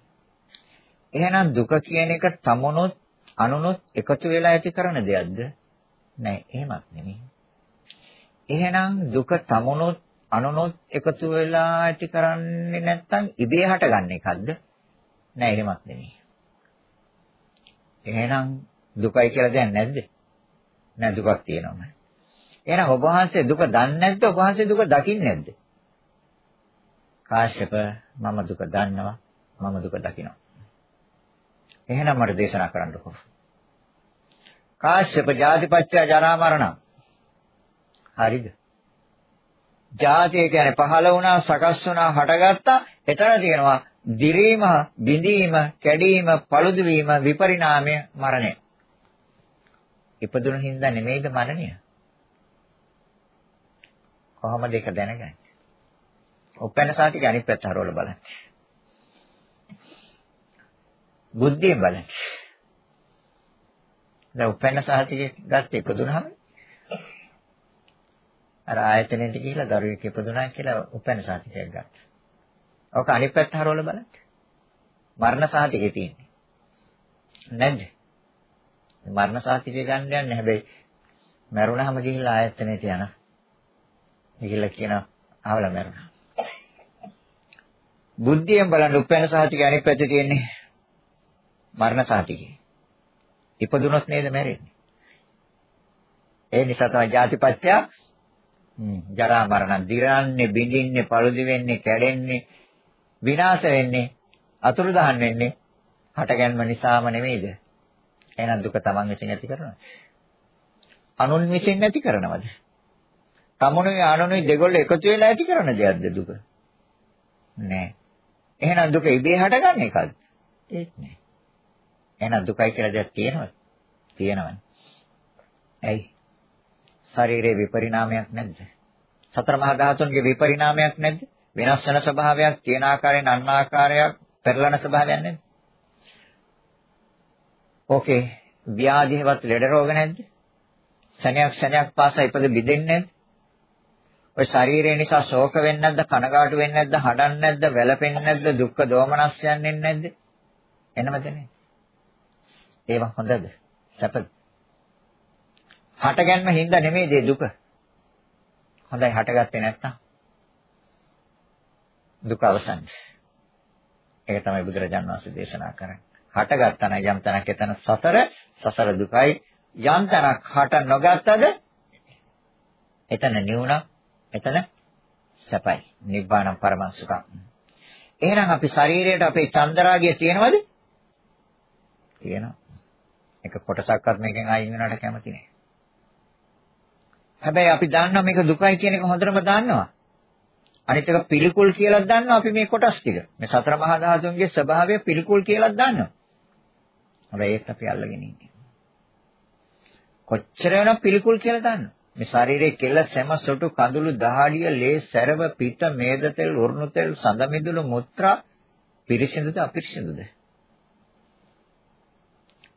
එහෙනම් දුක කියන එක තමනොත් අනුනොත් එකතු වෙලා ඇති කරන දෙයක්ද? නෑ එහෙමත් නෙමෙයි. එහෙනම් දුක තමනොත් අනුනොත් එකතු වෙලා ඇති කරන්නේ නැත්නම් ඉබේ හටගන්න එකක්ද? නෑ එහෙමත් නෙමෙයි. එහෙනම් දුකයි කියලා දෙයක් නැද්ද? නෑ දුකක් තියෙනවා. එහෙනම් ඔබ වහන්සේ දුක දන්නේ නැද්ද? ඔබ වහන්සේ දුක දකින්නේ නැද්ද? කාශ්‍යප මම දුක දන්නවා. මම දුක දකිනවා. එහෙනම් මට දේශනා කරන්නකෝ. කාශ්‍යප ජාතිපච්චය ජරා මරණ. හරිද? ජාතිය කියන්නේ පහළ වුණා, සකස් වුණා, හටගත්තා. එතන තියෙනවා දිරීම, බිඳීම, කැඩීම, පළුදු වීම, විපරිණාමය, මරණය. ඉපදුන හින්දා නෙමෙයිද මරණය? කොහොමද ඒක දැනගන්නේ? උපැන්න සාතික අනිත් පැත්ත හරවල බලන්න. බුද්ධියෙන් බලන්න. දැන් උපැන්න සාතික ගත්ත ඉපදුනහම අර ආයතනෙට ගිහිලා දරුවෙක් ඉපදුනා කියලා උපැන්න සාතිකයක් ගත්තා. ඔක අනිත් පැත්ත හරවල බලන්න. මරණ සාතිකේ තියෙන්නේ. නැද්ද? මරණ සාතිකය ගන්න යන්නේ හැබැයි මරුණාම ගිහිල්ලා ආයතනෙට යනවා. ගිහිල්ලා කියනවා ආවලා මැරුණා. බුද්ධියෙන් බලන්න උපැන්න සාහිතික අනිත් පැත්තේ තියෙන්නේ මරණ සාහිතිකේ. ඉපදුනොත් නේද මැරෙන්නේ. ඒ නිසා තමයි ජාතිපත්‍ය ජරා මරණ දිරන්නේ බිඳින්නේ පළුදි වෙන්නේ කැඩෙන්නේ විනාශ වෙන්නේ අතුරුදහන් වෙන්නේ හටගන්ම නිසාම නෙමෙයිද? එහෙනම් දුක තමන් විසින් ඇති කරනවද? අනුන් විසින් ඇති කරනවද? තමනුයි ආනනුයි දෙගොල්ලෝ එකතු වෙලා ඇති කරන දෙයක්ද දුක? නෑ. එහෙනම් දුක ඉබේ හටගන්න එකක්ද? ඒත් නෑ. එහෙනම් දුකයි කියලා දෙයක් තියෙනවද? තියෙනවනේ. ඇයි? ශරීරයේ විපරිණාමයක් නැද්ද? සතර මහා ධාතුන්ගේ විපරිණාමයක් නැද්ද? වෙනස් වෙන ස්වභාවයක්, තියෙන ආකාරයෙන් අන්න ආකාරයක්, පෙරලන ස්වභාවයක් නැද්ද? ඕකේ ව්‍යාධිවත් ලෙඩ රෝග නැද්ද? සෙනයක් සෙනයක් පාසා ඉපද බිඳෙන්නේ නැද්ද? ඔය ශරීරය නිසා ශෝක වෙන්නේ නැද්ද? කනගාටු වෙන්නේ නැද්ද? හඩන්නේ නැද්ද? වැළපෙන්නේ නැද්ද? දුක්ඛ දෝමනස්යන් එන්නේ නැද්ද? එනවද නේ? ඒවා හොඳද? සැපද? හටගන්ම හින්දා නෙමෙයි දුක. හොඳයි හටගත්තේ නැත්තම් දුක අවසන්. ඒක තමයි බුදුරජාණන් වහන්සේ දේශනා කරන්නේ. හටගත්තා නම් යම් තැනක එතන සසර සසර දුකයි යම් තැනක් හට නොගත්තද එතන නිවුණ එතන සැපයි. නිබ්බානම් පරමං සුඛං. එහෙනම් අපි ශරීරයට අපේ චන්දරාගය තියෙනවද? තියෙනවා. එක කොටසක්වත් මේකෙන් අයින් වෙනවට කැමති නෑ. හැබැයි අපි දන්නවා මේක දුකයි කියන එක හොඳටම දන්නවා. අනිත් එක පිළිකුල් කියලා දන්නවා අපි මේ කොටස් ටික. මේ සතර මහා ධාතුන්ගේ ස්වභාවය පිළිකුල් කියලා දන්නවා. හැබැයි ඒත් අපි අල්ලගෙන ඉන්නේ. කොච්චර වෙනවද පිළිකුල් කියලා දන්නව. මේ ශරීරයේ කෙල සැම සොටු කඳුළු දහඩිය ලේ සැරව පිට මේද තෙල් උරුණු තෙල් සඳ මිදුළු මුත්‍රා පිරිසිදුද අපිරිසිදුද?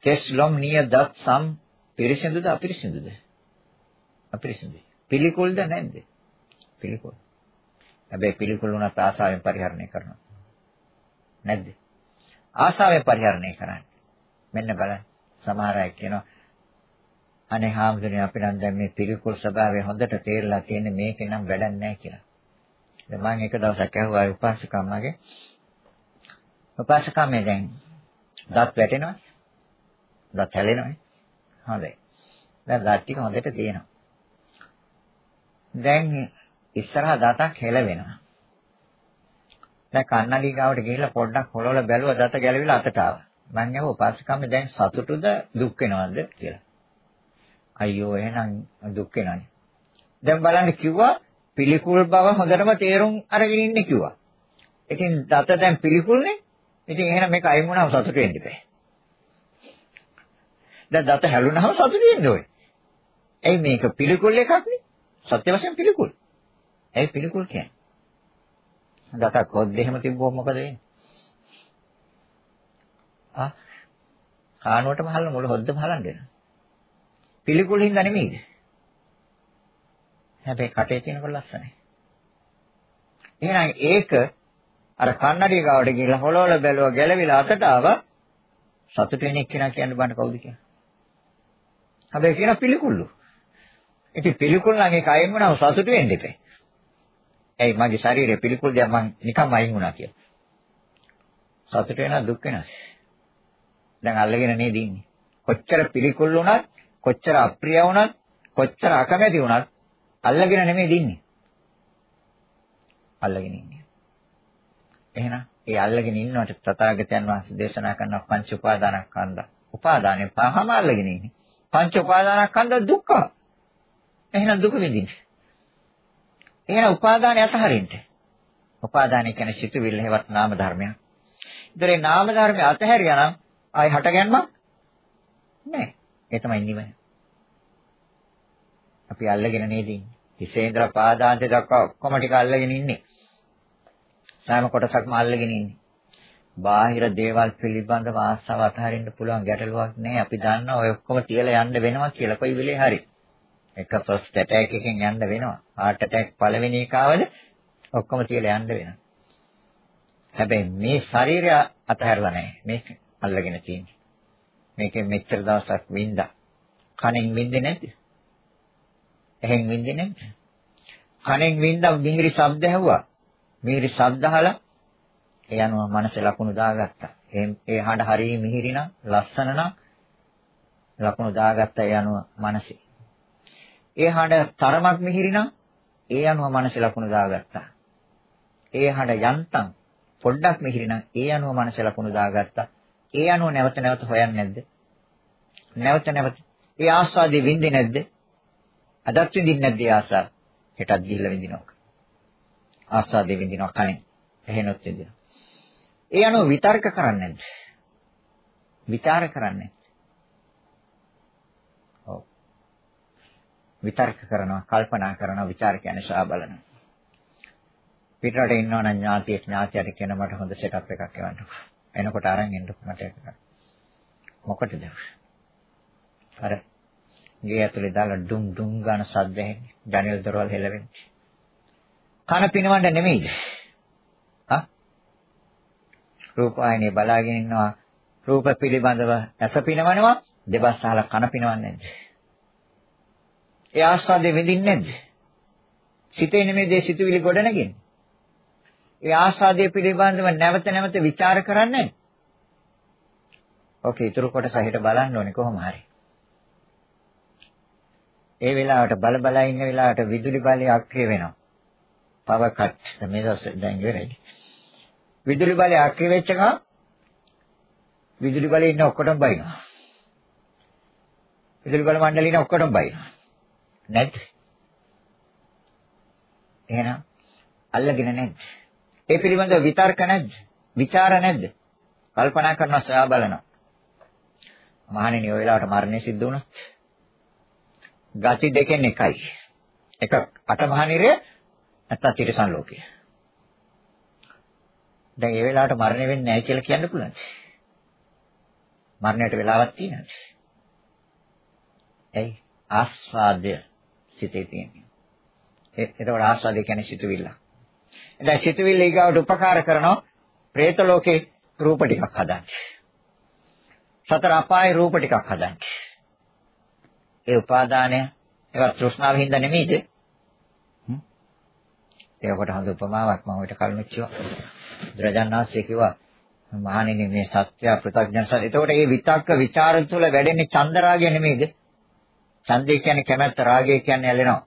කෙස් ලොම් නිය දත් සම් පිරිසිදුද අපිරිසිදුද? අපිරිසිදුයි. පිළිකුල්ද නැද්ද? පිළිකුල්. හැබැයි පිළිකුල් වුණත් ආසාවෙන් පරිහරණය කරනවා. නැද්ද? ආසාවෙන් පරිහරණය කරන්නේ. මෙන්න බලන්න. සමහර අය කියනවා අනේ හාමුදුරනේ අපි නම් දැන් මේ පිළිකුල් ස්වභාවය හොඳට තේරලා තියෙන්නේ මේකේ නම් වැඩක් නැහැ කියලා. දැන් මම එක දවසක් ඇහුවා උපාසකම්මගේ උපාසකම්මේ දැන් දත් වැටෙනවා. දත් හැලෙනවා. හොඳයි. දැන් දත් ටික හොඳට තියෙනවා. දැන් ඉස්සරහා දතක් හෙලවෙනවා. දැන් කන්නඩි ගාවට ගිහිල්ලා පොඩ්ඩක් හොලවල බැලුවා දත ගැලවිලා අතට ආවා. මං අහුව උපාසකම්ම දැන් සතුටුද දුක් වෙනවද කියලා. අයියෝ එහෙනම් දුක් වෙනවනේ. දැන් බලන්න කිව්වා පිළිකුල් බව හොඳටම තේරුම් අරගෙන ඉන්නේ කිව්වා. ඉතින් දත දැන් පිළිකුල්නේ. ඉතින් එහෙනම් මේක අයින් වුණාම සතුට වෙන්න බෑ. දැන් දත හැලුනහම සතුට වෙන්න ඕනේ. ඇයි මේක පිළිකුල් එකක්නේ? සත්‍ය වශයෙන් පිළිකුල්. ඇයි පිළිකුල් කියන්නේ? දතක් හොද්ද එහෙම තිබ්බොත් මොකද වෙන්නේ? ආ කානුවටම හලන මුළු හොද්දම හලන්න වෙනවා. පිළිකුල් හින්දා නෙමෙයිද? හැබැයි කටේ තියෙනකොට ලස්සනයි. එහෙනම් ඒක අර කන්නඩිය ගාවට ගිහලා හොලවල බැලුවා ගැලවිලා අතට ආවා සතුට වෙන එක්කෙනා කියන්න බෑ කවුද කියලා. හැබැයි කියන පිළිකුල්ලු. ඉතින් පිළිකුල් නම් ඒක අයින් වුණාම සතුට වෙන්න එපේ. ඇයි මගේ ශරීරය පිළිකුල් දෙයක් මං නිකම්ම අයින් වුණා කියලා. සතුට වෙනවා දුක් වෙනවා. දැන් අල්ලගෙන නේද ඉන්නේ. කොච්චර පිළිකුල් වුණත්, කොච්චර අප්‍රිය වුණත්, කොච්චර අකමැති වුණත් අල්ලගෙන නෙමෙයි දින්නේ. අල්ලගෙන ඉන්නේ. එහෙනම් ඒ අල්ලගෙන ඉන්නවට තථාගතයන් වහන්සේ දේශනා කරන පංච උපාදානස්කන්ධ. උපාදානෙ පහම අල්ලගෙන ඉන්නේ. පංච උපාදානස්කන්ධ දුක්ඛ. එහෙනම් දුක විඳින්න. එහෙනම් උපාදානය අතහරින්න. උපාදානය කියන්නේ සිතුවිල්ල හේවත් නාම ධර්මයක්. ඉතින් ඒ නාම ධර්මය අතහැරියා නම් ආයි හටගන්නමක් නැහැ. ඒ තමයි නිවන. අපි අල්ලගෙන නේද ඉන්නේ. හිසේ ඉඳලා පාදාන්තය දක්වා ඔක්කොම ටික අල්ලගෙන ඉන්නේ. සෑම කොටසක්ම අල්ලගෙන ඉන්නේ. බාහිර දේවල් පිළිබඳව ආසාව අතහරින්න පුළුවන් ගැටලුවක් නැහැ. අපි දන්නවා ඔය ඔක්කොම තියලා යන්න වෙනවා කියලා කොයි වෙලේ හරි. එක ෆස්ට් ඇටැක් එකෙන් යන්න වෙනවා. හાર્ට් ඇටැක් පළවෙනි එකවල ඔක්කොම තියලා යන්න වෙනවා. හැබැයි මේ ශරීරය අතහැරලා නැහැ. මේක අල්ලගෙන තියෙන්නේ. මේකෙන් මෙච්චර දවසක් වින්දා. කනෙන් වින්දේ නැද්ද? එහෙන් වින්දේ නැද්ද? කනෙන් වින්දා මිහිරි ශබ්ද ඇහුවා. මිහිරි ශබ්ද අහලා ඒ අනුව මනසේ ලකුණු දාගත්තා. ඒ හඬ හරිය මිහිරි නම් ලස්සන නම් ලකුණු දාගත්තා ඒ අනුව මනසේ. ඒ හඬ තරමක් මිහිරි නම් ඒ අනුව මනසේ ලකුණු දාගත්තා. ඒ හඬ යන්තම් පොඩ්ඩක් මිහිරි නම් ඒ අනුව මනසේ ලකුණු දාගත්තා. ඒ අනුව නැවත නැවත හොයන්නේ නැද්ද? නැවත නැවත ඒ ආස්වාදයේ විඳින්නේ නැද්ද? අදත් විඳින්නේ නැද්ද ඒ ආස්වාද? හෙටත් ගිහිල්ලා විඳිනවා. ආස්වාදයේ විඳිනවා කණේ. එහෙනොත් විඳිනවා. ඒ අනුව විතර්ක කරන්නේ නැද්ද? විචාර කරන්නේ ඔව්. විතර්ක කරනවා, කල්පනා කරනවා, ਵਿਚාර කියන්නේ ශා බලනවා. පිටරට ඉන්නවනම් ඥාතියෙක් ඥාතියට කියන මට හොඳ සෙටප් එකක් එවන්නකෝ. එනකොට අරන් එන්න මට මොකටද? අර ගේ ඇතුලේ දාලා ඩුම් ඩුම් ගාන ශබ්ද ඇහෙන්නේ. ජනෙල් දොරවල් හෙලවෙන්නේ. කන පිනවන්න නෙමෙයිද? හා? රූපායනේ බලාගෙන ඉන්නවා. රූප පිළිබඳව ඇස පිනවනවා. දෙබස් අහලා කන පිනවන්නේ නැද්ද? ඒ ආස්වාදේ විඳින්නේ නැද්ද? සිතේ නෙමෙයි දේ සිතුවිලි ගොඩනගන්නේ. ඒ ආස්වාදයේ පිළිබඳව නැවත නැවත ਵਿਚාර කරන්නේ. ඔකේ ඊටු කොටස හිට බලන්න ඕනේ කොහොම හරි. ඒ වෙලාවට බල බල ඉන්න වෙලාවට විදුලි බලය අක්‍රිය වෙනවා. පව කට් මේ දවස් දැන් ඉවරයි. විදුලි බලය අක්‍රිය වෙච්ච ගමන් විදුලි බලේ ඉන්න ඔක්කොටම බයිනවා. විදුලි බල මණ්ඩලේ ඉන්න ඔක්කොටම බයිනවා. නැද්ද? එහෙනම් අල්ලගෙන නැද්ද? ඒ පිළිබඳව විතර්ක නැද්ද? ਵਿਚාර නැද්ද? කල්පනා කරනවා සොයා බලනවා. මහණෙනි ඔය වෙලාවට මරණය සිද්ධ වුණොත් ගති දෙකෙන් එකයි. එක අටමහනිරය නැත්නම් තිරසන් ලෝකය. දැන් ඒ වෙලාවට මරණය වෙන්නේ නැහැ කියලා කියන්න පුළුවන්. මරණයට වෙලාවක් තියෙනවද? ඇයි? ආස්වාදය සිතේ තියෙන්නේ. ඒතකොට ආස්වාදය කියන්නේ සිතුවිල්ල. දැන් සිතුවිල්ල ඊගාවට උපකාර කරනවා പ്രേත ලෝකේ රූප ටිකක් හදන්න. සතර අපායේ රූප ටිකක් හදන්න. ඒ උපාදානය ඒවා තෘෂ්ණාව හින්දා නෙමෙයිද? ඒකට හොඳ උපමාවක් මම ඔයිට කලින් කිව්වා. බුදුරජාණන්සේ කිව්වා මහණෙනි මේ සත්‍ය ප්‍රත්‍යඥ සත්‍ය. එතකොට මේ විතක්ක ਵਿਚාර තුළ වැඩෙන්නේ චන්දරාගය නෙමෙයිද? ඡන්දය කියන්නේ කැමැත්ත, රාගය කියන්නේ ඇලෙනවා.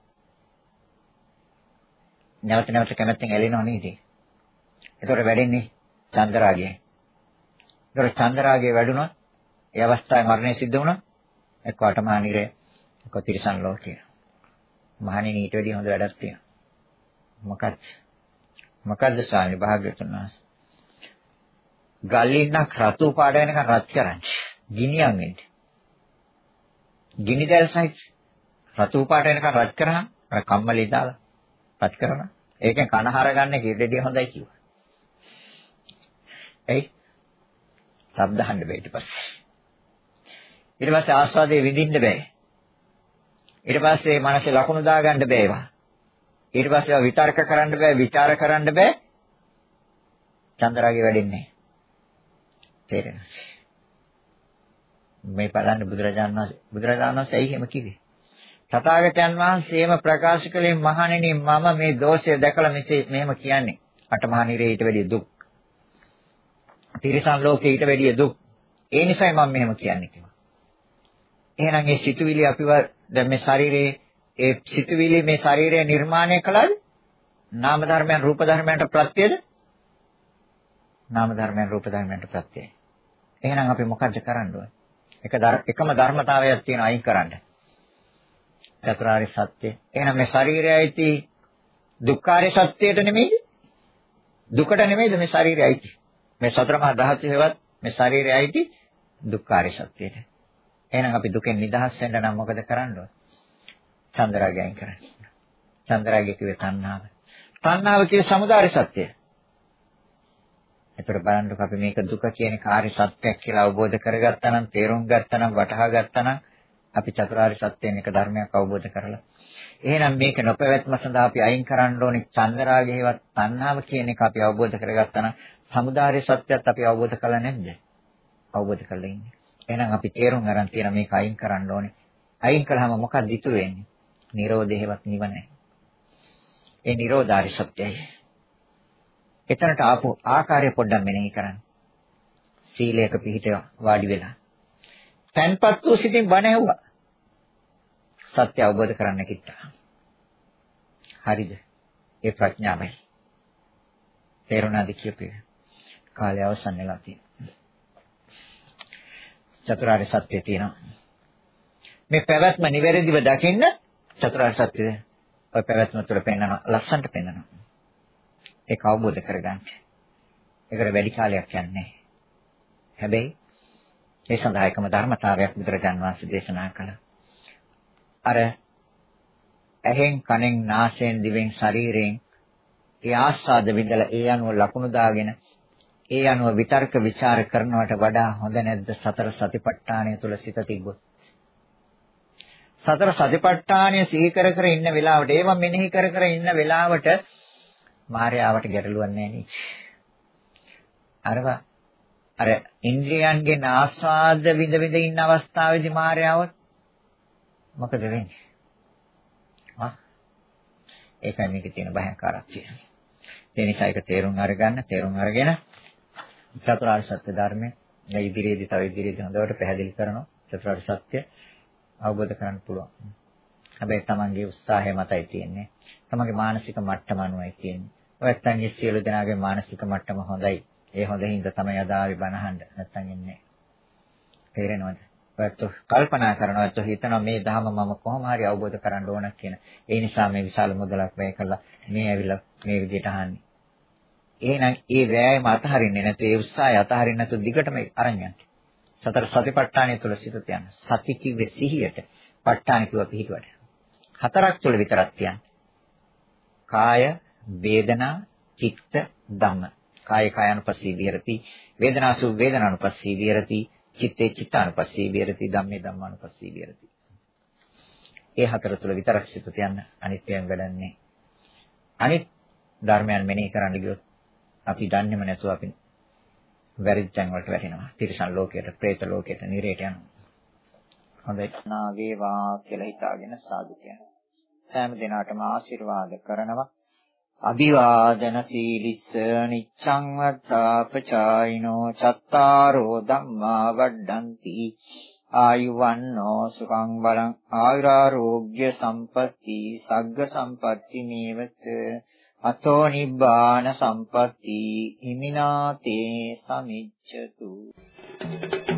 නැවත නැවත කැමැත්තෙන් ඇලෙනව නේද? එතකොට වැඩෙන්නේ චන්දරාගය. එතකොට චන්දරාගය වැඩුණොත් ඒ අවස්ථාවේ මරණය සිද්ධ වුණොත් එක්ක අටමහා නිරය එක්ක තිරිසන් ලෝකය. මහණෙනි ඊට වැඩිය හොඳ වැඩක් තියෙනවා. මොකක්ද? මොකද්ද ස්වාමී භාග්‍යවතුන් වහන්සේ? ගල්ලින්නක් රතු පාට වෙනකන් රත් කරන්නේ. ගිනියම් වෙන්නේ. ගිනි දැල් සහිත රතු පාට වෙනකන් රත් කරාම අර කම්මලේ දාලා රත් කරනවා. ඒකෙන් කන හරගන්නේ කිරෙඩිය හොඳයි කිව්වා. එයි. ශබ්ද අහන්න බෑ ඊට පස්සේ. ඊට පස්සේ ආස්වාදයේ විඳින්න බෑ. ඊට පස්සේ මනසේ ලකුණු දාගන්න බෑ ඒවා. ඊට පස්සේ ඒවා විතර්ක කරන්න බෑ, ਵਿਚාර කරන්න බෑ. චන්දරාගේ වැඩෙන්නේ තේරෙනවද? මේ බලන්න බුදුරජාණන් වහන්සේ බුදුරජාණන් වහන්සේ ඇයි එහෙම කිව්වේ? තථාගතයන් වහන්සේම ප්‍රකාශ කළේ මහණෙනි මම මේ දෝෂය දැකලා මෙසේ මෙහෙම කියන්නේ. අටමහා නිරේ ඊට වැඩිය දුක්. තිරිසන් ලෝකේ ඊට වැඩිය දුක්. ඒ නිසායි මම මෙහෙම කියන්නේ කිව්වා. එහෙනම් මේ සිතුවිලි අපිව දැන් මේ ශරීරයේ ඒ සිතුවිලි මේ ශරීරය නිර්මාණය කළාද? නාම ධර්මයන් රූප ධර්මයන්ට ප්‍රත්‍යද? නාම ධර්මයන් රූප ධර්මයන්ට ප්‍රත්‍යයි. එහෙනම් අපි මොකද්ද කරන්න ඕනේ? එක එකම ධර්මතාවයක් තියෙන අයින් කරන්න. චතුරාර්ය සත්‍ය. එහෙනම් මේ ශරීරයයි දුක්ඛාරය සත්‍යයට නෙමෙයිද? දුකට නෙමෙයිද මේ ශරීරයයි. මේ සතර මහා ධාතු හේවත් මේ ශරීරයයි දුක්ඛාරය සත්‍යයට. එහෙනම් අපි දුකෙන් නිදහස් වෙන්න නම් මොකද කරන්න ඕන? චන්දරාගයෙන් කරන්න. චන්දරාගය කිව්වේ තණ්හාව. තණ්හාව කියේ samudāri සත්‍යය. එතකොට බලන්නකො අපි මේක දුක කියන කාර්ය සත්‍යයක් කියලා අවබෝධ කරගත්තා නම් තේරුම් ගත්තා නම් වටහා ගත්තා නම් අපි චතුරාර්ය සත්‍යයෙන් එක ධර්මයක් අවබෝධ කරලා එහෙනම් මේක නොපැවැත්ම සඳහා අපි අයින් කරන්න ඕනේ චන්දරාගයේවත් තණ්හාව කියන එක අපි අවබෝධ කරගත්තා නම් samudāri සත්‍යයත් අපි අවබෝධ කළා නැද්ද? අවබෝධ කරලා ඉන්නේ. එහෙනම් අපි තේරුම් ගන්න තියෙන මේක අයින් කරන්න ඕනේ. අයින් කළාම මොකක්ද ඉතුරු වෙන්නේ? Nirodheවත් නිවනයි. ඒ Nirodhari සත්‍යයි. එතනට ආපු ආකාරය පොඩ්ඩක් මෙනෙහි කරන්න. සීලයක පිහිට වාඩි වෙලා. තන්පත් වූ සිතින් බණ ඇහුවා. සත්‍ය අවබෝධ කරන්න කිට්ටා. හරිද? ඒ ප්‍රඥාවයි. තේරුණාද කියපේ? කාලය අවසන් වෙලා තියෙනවා. චතුරාර්ය සත්‍ය තියෙනවා. මේ පැවැත්ම නිවැරදිව දකින්න චතුරාර්ය සත්‍යය ඔය පැවැත්ම තුළ පෙන්වන ලස්සන්ට පෙන්වනවා. ඒක අවබෝධ කරගන්න. ඒකට වැඩි කාලයක් යන්නේ හැබැයි ඒ සඳහා එකම ධර්මතාවයක් බුදුරජාන් වහන්සේ දේශනා කළා. අර ඇහෙන් කනෙන් නාසයෙන් දිවෙන් ශරීරයෙන් ඒ ආස්වාද විඳලා ඒ අනුව ලකුණු දාගෙන ඒ අනුව විතර්ක ਵਿਚාර කරනවට වඩා හොඳ නැද්ද සතර සතිපට්ඨානය තුල සිත තිබ්බොත් සතර සතිපට්ඨානය සිහි කර කර ඉන්න වෙලාවට ඒව මෙනෙහි කර කර ඉන්න වෙලාවට මායාවට ගැටලුවක් නැහැ අරවා අර ඉන්ද්‍රියයන්ගේ ආස්වාද විඳ විඳ ඉන්න අවස්ථාවේදී මායාව මොකද වෙන්නේ? ආ ඒකයි මේකේ තියෙන භයාකාරත්වය. ඒ නිසා ඒක තේරුම් අරගන්න, තේරුම් අරගෙන චතුරාර්ය සත්‍ය ධර්මය මේ ඉදිරියේදී තව ඉදිරියේදී හොඳට පැහැදිලි කරනවා. චතුරාර්ය සත්‍ය අවබෝධ කරගන්න පුළුවන්. හැබැයි තමන්ගේ උත්සාහය මතයි තියෙන්නේ. තමන්ගේ මානසික මට්ටම අනුවයි තියෙන්නේ. ඔයත් අංගේ සියලු දෙනාගේ මානසික මට්ටම හොඳයි. ඒ හොඳින්ද තමයි අදාවි බනහන්න නැත්තම් ඉන්නේ. තේරෙනවද? ඔයත් කල්පනා කරනවා ඔයත් හිතනවා මේ ධර්ම මම කොහොම හරි අවබෝධ කරගන්න ඕන කියන. ඒ නිසා මේ විශාල මුදලක් වැය කළා මේ ඇවිල්ලා මේ විදිහට අහන්නේ. එහෙනම් ඒ වෑයම අතහරින්නේ නැතු ඒ උත්සාහය අතහරින්න නැතු දිගටම අරන් යන්න. සතර සතිපට්ඨානය තුළ සිත තියන්න. සති කිව්වේ සිහියට. ප ဋ ාණ කිව්ව පිහිටුවට. හතරක් තුළ විතරක් තියන්න. කාය, වේදනා, චිත්ත, ධම්ම. කාය කායानुපස්සී විහෙරති වේදනාසු වේදනානුපස්සී විහෙරති චිත්තේ චිත්තානුපස්සී විහෙරති ධම්මේ ධම්මානුපස්සී විහෙරති ඒ හතර තුල විතරක් සිත තියන්න අනිත්‍යයෙන් වැඩන්නේ අනිත් ධර්මයන් මෙනෙහි කරන්න ගියොත් අපි දන්නේම නැතුව අපි වැරදිච්චන් වලට වැටෙනවා. තිරිසන් ලෝකයට, പ്രേත ලෝකයට, නිරේට යනවා. හොඳයි. නා වේවා කියලා හිතාගෙන සාදු කියනවා. සෑම දිනාටම ආශිර්වාද කරනවා. අභිවාදන සීලිස්ස නිච්ඡං වත්තා පචායිනෝ චත්තාරෝ ධම්මා වඩ්ඩಂತಿ ආයුවන්නෝ සුඛං බලං ආයුරාෝග්‍ය සම්පති සග්ග සම්පති මේවත අතෝ නිබ්බාන සම්පatti හිමිනාතේ සමිච්ඡතු Thank you.